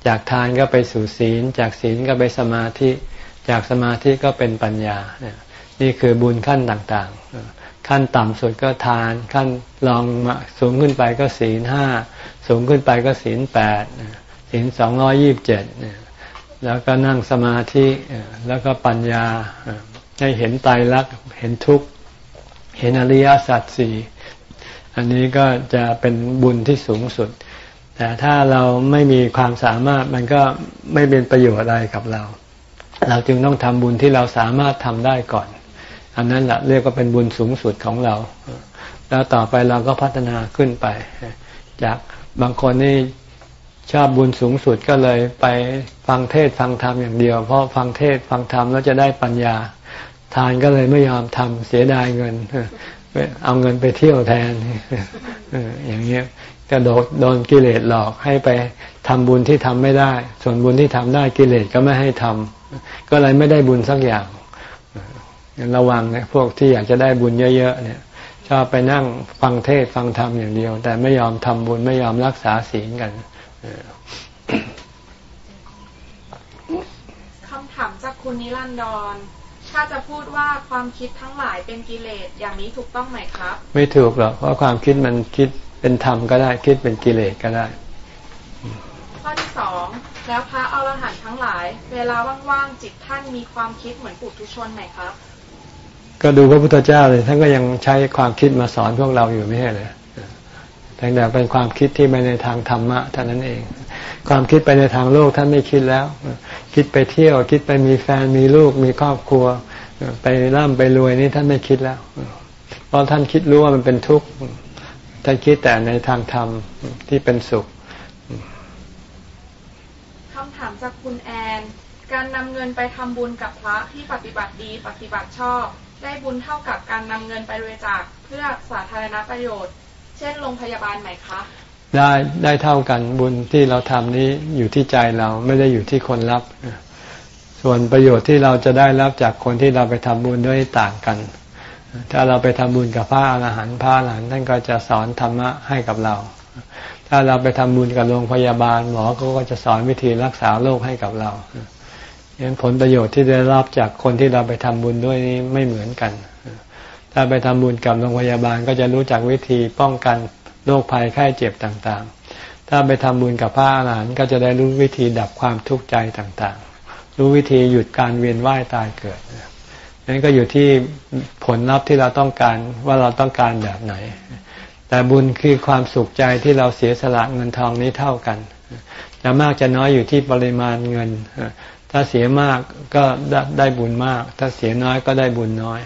จากทานก็ไปสู่ศีล จากศีลก็ไปสมาธิ จากสมาธิก็เป็นปัญญา นี่คือบุญขั้นต่างๆ ขั้นต่ำสุดก็ทาน ขั้นลองมาสูงขึ้นไปก็ศีลห้าสูงขึ้นไปก็ศีลแปดศีลสองร้อยี่บเจ็ดแล้วก็นั่งสมาธิแล้วก็ปัญญาให้เห็นไตายรักษณ์เห็นทุกข์เห็นอริยสัจสี่อันนี้ก็จะเป็นบุญที่สูงสุด แต่ถ้าเราไม่มีความสามารถมันก็ไม่เป็นประโยชน์อะไรกับเรา เราจึงต้องทำบุญที่เราสามารถทำได้ก่อน อันนั้นแหละเรียกว่าเป็นบุญสูงสุดของเรา แล้วต่อไปเราก็พัฒนาขึ้นไป จากบางคนนี่ชอบบุญสูงสุดก็เลยไปฟังเทศฟังธรรมอย่างเดียว เพราะฟังเทศฟังธรรมแล้วจะได้ปัญญา ทานก็เลยไม่ยอมทำเสียดายเงินเอาเงินไปเที่ยวแทนอย่างเงี้ยกระโดดโดนกิเลสหลอกให้ไปทำบุญที่ทำไม่ได้ ส่วนบุญที่ทำได้กิเลสก็ไม่ให้ทำก็เลยไม่ได้บุญสักอย่าง ระวังนะพวกที่อยากจะได้บุญเยอะๆเนี่ยชอบไปนั่งฟังเทศฟังธรรมอย่างเดียว แต่ไม่ยอมทำบุญไม่ยอมรักษาศีลกันคำถามจากคุณนิรันดรถ้าจะพูดว่าความคิดทั้งหลายเป็นกิเลสอย่างนี้ถูกต้องไหมครับ ไม่ถูกหรอกเพราะความคิดมันคิดเป็นธรรมก็ได้คิดเป็นกิเลสก็ได้ ข้อที่สองแล้วพระอรหันต์ทั้งหลาย เวลาว่างๆจิตท่านมีความคิดเหมือนปุถุชนไหมครับ ก็ดูพระพุทธเจ้าเลยท่านก็ยังใช้ความคิดมาสอนพวกเราอยู่ไม่ใช่เลยแต่แต่เป็นความคิดที่ไปในทางธรรมะเท่านั้นเอง ความคิดไปในทางโลกท่านไม่คิดแล้ว คิดไปเที่ยว คิดไปมีแฟนมีลูกมีครอบครัว ไปร่ำไปรวยนี่ท่านไม่คิดแล้วเพราะท่านคิดรู้ว่ามันเป็นทุกข์ท่านคิดแต่ในทางธรรมที่เป็นสุขคำถามจากคุณแอน การนำเงินไปทำบุญกับพระที่ปฏิบัติดีปฏิบัติชอบ ได้บุญเท่ากับการนำเงินไปบริจาคเพื่อสาธารณประโยชน์ เช่นโรงพยาบาลไหมคะ ได้ได้เท่ากันบุญที่เราทำนี้อยู่ที่ใจเราไม่ได้อยู่ที่คนรับ ส่วนประโยชน์ที่เราจะได้รับจากคนที่เราไปทำบุญด้วยต่างกัน ถ้าเราไปทำบุญกับพระอรหันต์พระอรหันต์ท่านก็จะสอนธรรมะให้กับเรา ถ้าเราไปทำบุญกับโรงพยาบาลหมอก็จะสอนวิธีรักษาโรคให้กับเรา เห็นผลประโยชน์ที่ได้รับจากคนที่เราไปทำบุญด้วยนี้ไม่เหมือนกัน ถ้าไปทำบุญกับโรงพยาบาลก็จะรู้จักวิธีป้องกันโรคภัยไข้เจ็บต่างๆ ถ้าไปทำบุญกับพระอรหันต์ก็จะได้รู้วิธีดับความทุกข์ใจต่างๆ รู้วิธีหยุดการเวียนว่ายตายเกิดนั้นก็อยู่ที่ผลลัพธ์ที่เราต้องการว่าเราต้องการแบบไหน แต่บุญคือความสุขใจที่เราเสียสละเงินทองนี้เท่ากัน จะมากจะน้อยอยู่ที่ปริมาณเงิน ถ้าเสียมากก็ได้บุญมาก ถ้าเสียน้อยก็ได้บุญน้อย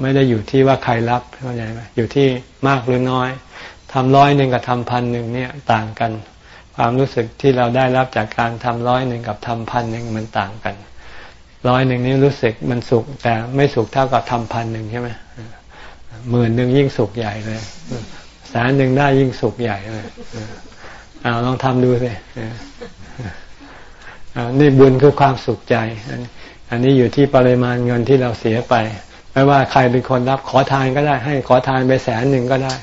ไม่ได้อยู่ที่ว่าใครรับเข้าใจไหมอยู่ที่มากหรือน้อยทำร้อยหนึ่งกับทำพันหนึ่งเนี่ยต่างกัน ความรู้สึกที่เราได้รับจากการทำร้อยหนึ่งกับทำพันหนึ่งมันต่างกันร้อยหนึ่งนี้รู้สึกมันสุข แต่ไม่สุขเท่ากับทำพันหนึ่งใช่ไหมหมื่นหนึ่งยิ่งสุขใหญ่เลยแสนหนึ่งได้ยิ่งสุขใหญ่เลยเอาลองทำดูสิ นี่บุญคือความสุขใจ อันนี้อยู่ที่ปริมาณเงินที่เราเสียไป ไม่ว่าใครเป็นคนรับขอทานก็ได้ ให้ขอทานไปแสนหนึ่งก็ได้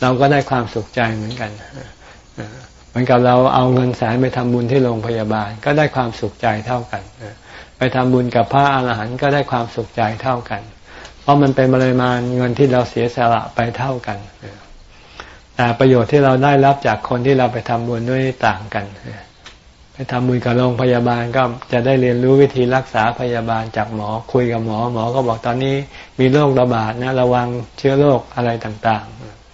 เราก็ได้ความสุขใจเหมือนกันเหมือนกับเราเอาเงินแสนไปทำบุญที่โรงพยาบาล ก็ได้ความสุขใจเท่ากันไปทำบุญกับพระอาหารหันต์ก็ได้ความสุขใจเท่ากัน เพราะมันเป็นปริมาณเงินที่เราเสียสละไปเท่ากันแต่ประโยชน์ที่เราได้รับจากคนที่เราไปทำบุญด้วยต่างกัน ทำบุญกับโรงพยาบาลก็จะได้เรียนรู้วิธีรักษาพยาบาลจากหมอคุยกับหมอ หมอก็บอกตอนนี้มีโรคระบาดนะระวังเชื้อโรคอะไรต่าง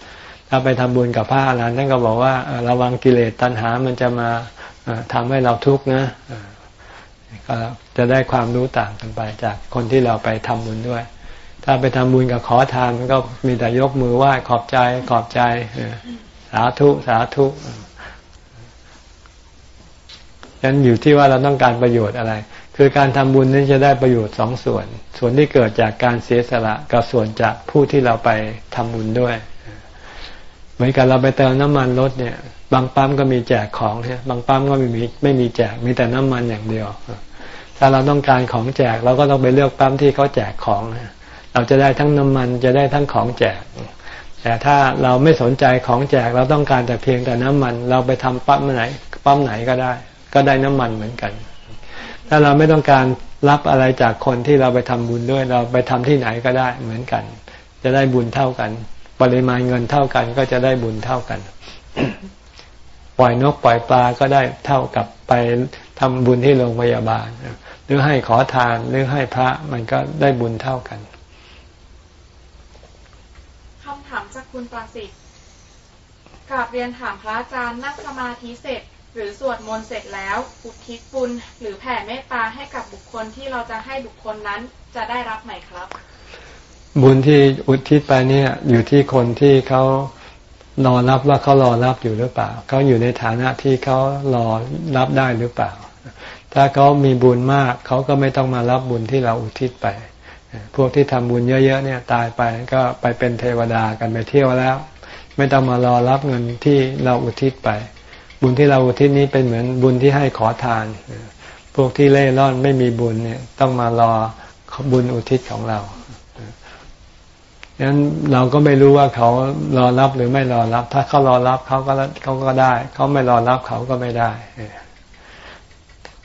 ๆ ถ้าไปทำบุญกับพระอรหันต์ท่านก็บอกว่าระวังกิเลสตัณหามันจะมาทำให้เราทุกข์นะก็จะได้ความรู้ต่างกันไปจากคนที่เราไปทำบุญด้วย ถ้าไปทำบุญกับขอทานมันก็มีแต่ยกมือไหว้ขอบใจขอบใจสาธุสาธุ ฉะนั้นอยู่ที่ว่าเราต้องการประโยชน์อะไร คือการทำบุญนี้จะได้ประโยชน์สองส่วน ส่วนที่เกิดจากการเสียสละกับส่วนจากผู้ที่เราไปทำบุญด้วย เหมือนกันเราไปเติมน้ำมันรถเนี่ย บางปั๊มก็มีแจกของเนี่ยบางปั๊มก็ไม่มีไม่มีแจกมีแต่น้ำมันอย่างเดียว ถ้าเราต้องการของแจกเราก็ต้องไปเลือกปั๊มที่เขาแจกของเราจะได้ทั้งน้ำมันจะได้ทั้งของแจกแต่ถ้าเราไม่สนใจของแจกเราต้องการแต่เพียงแต่น้ำมัน เราไปทำปั๊มไหน ปั๊มไหนก็ได้ ก็ได้น้ำมันเหมือนกัน ถ้าเราไม่ต้องการรับอะไรจากคนที่เราไปทำบุญด้วย เราไปทำที่ไหนก็ได้เหมือนกัน จะได้บุญเท่ากัน ปริมาณเงินเท่ากันก็จะได้บุญเท่ากัน ปล่อยนกปล่อยปลาก็ได้เท่ากับไปทำบุญที่โรงพยาบาล หรือให้ขอทานหรือให้พระมันก็ได้บุญเท่ากันคำถามจากคุณปราสิทธิ์กราบเรียนถามพระอาจารย์นั่งสมาธิเสร็จ หรือสวดมนต์เสร็จแล้ว อุทิศบุญหรือแผ่เมตตาให้กับบุคคลที่เราจะให้บุคคลนั้นจะได้รับไหมครับ บุญที่อุทิศไปเนี่ยอยู่ที่คนที่เขารอรับว่าเขารอรับอยู่หรือเปล่าเขาอยู่ในฐานะที่เขารอรับได้หรือเปล่า ถ้าเขามีบุญมากเขาก็ไม่ต้องมารับบุญที่เราอุทิศไป พวกที่ทำบุญเยอะๆเนี่ยตายไปก็ไปเป็นเทวดากันไปเที่ยวแล้ว ไม่ต้องมารอรับเงินที่เราอุทิศไป บุญที่เราอุทิศนี้เป็นเหมือนบุญที่ให้ขอทาน พวกที่เล่ร่อนไม่มีบุญเนี่ยต้องมารอบุญอุทิศของเราดังนั้นเราก็ไม่รู้ว่าเขารอรับหรือไม่รอรับ ถ้าเขารอรับเขาก็เขาก็ได้ เขาไม่รอรับเขาก็ไม่ได้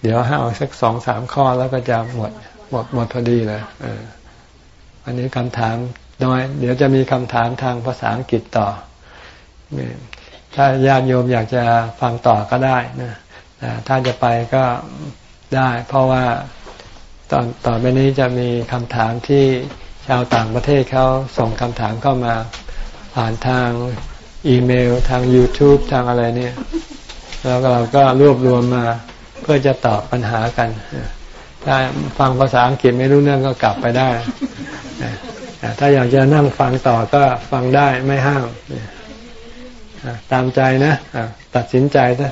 เดี๋ยวให้เอาสักสองสามข้อแล้วก็จะหมดหมดหมดพอดีเลยอันนี้คำถามน้อย เดี๋ยวจะมีคำถามทางภาษาอังกฤษต่อ ถ้าญาติโยมอยากจะฟังต่อก็ได้นะถ้าจะไปก็ได้ เพราะว่าตอนต่อไปนี้จะมีคำถามที่ชาวต่างประเทศเขาส่งคำถามเข้ามาผ่านทางอีเมล ทาง YouTube ทางอะไรเนี่ย แล้วเราก็รวบรวมมาเพื่อจะตอบปัญหากัน ถ้าฟังภาษาอังกฤษไม่รู้เรื่องก็กลับไปได้ ถ้าอยากจะนั่งฟังต่อก็ฟังได้ไม่ห้าม ตามใจนะตัดสินใจนะ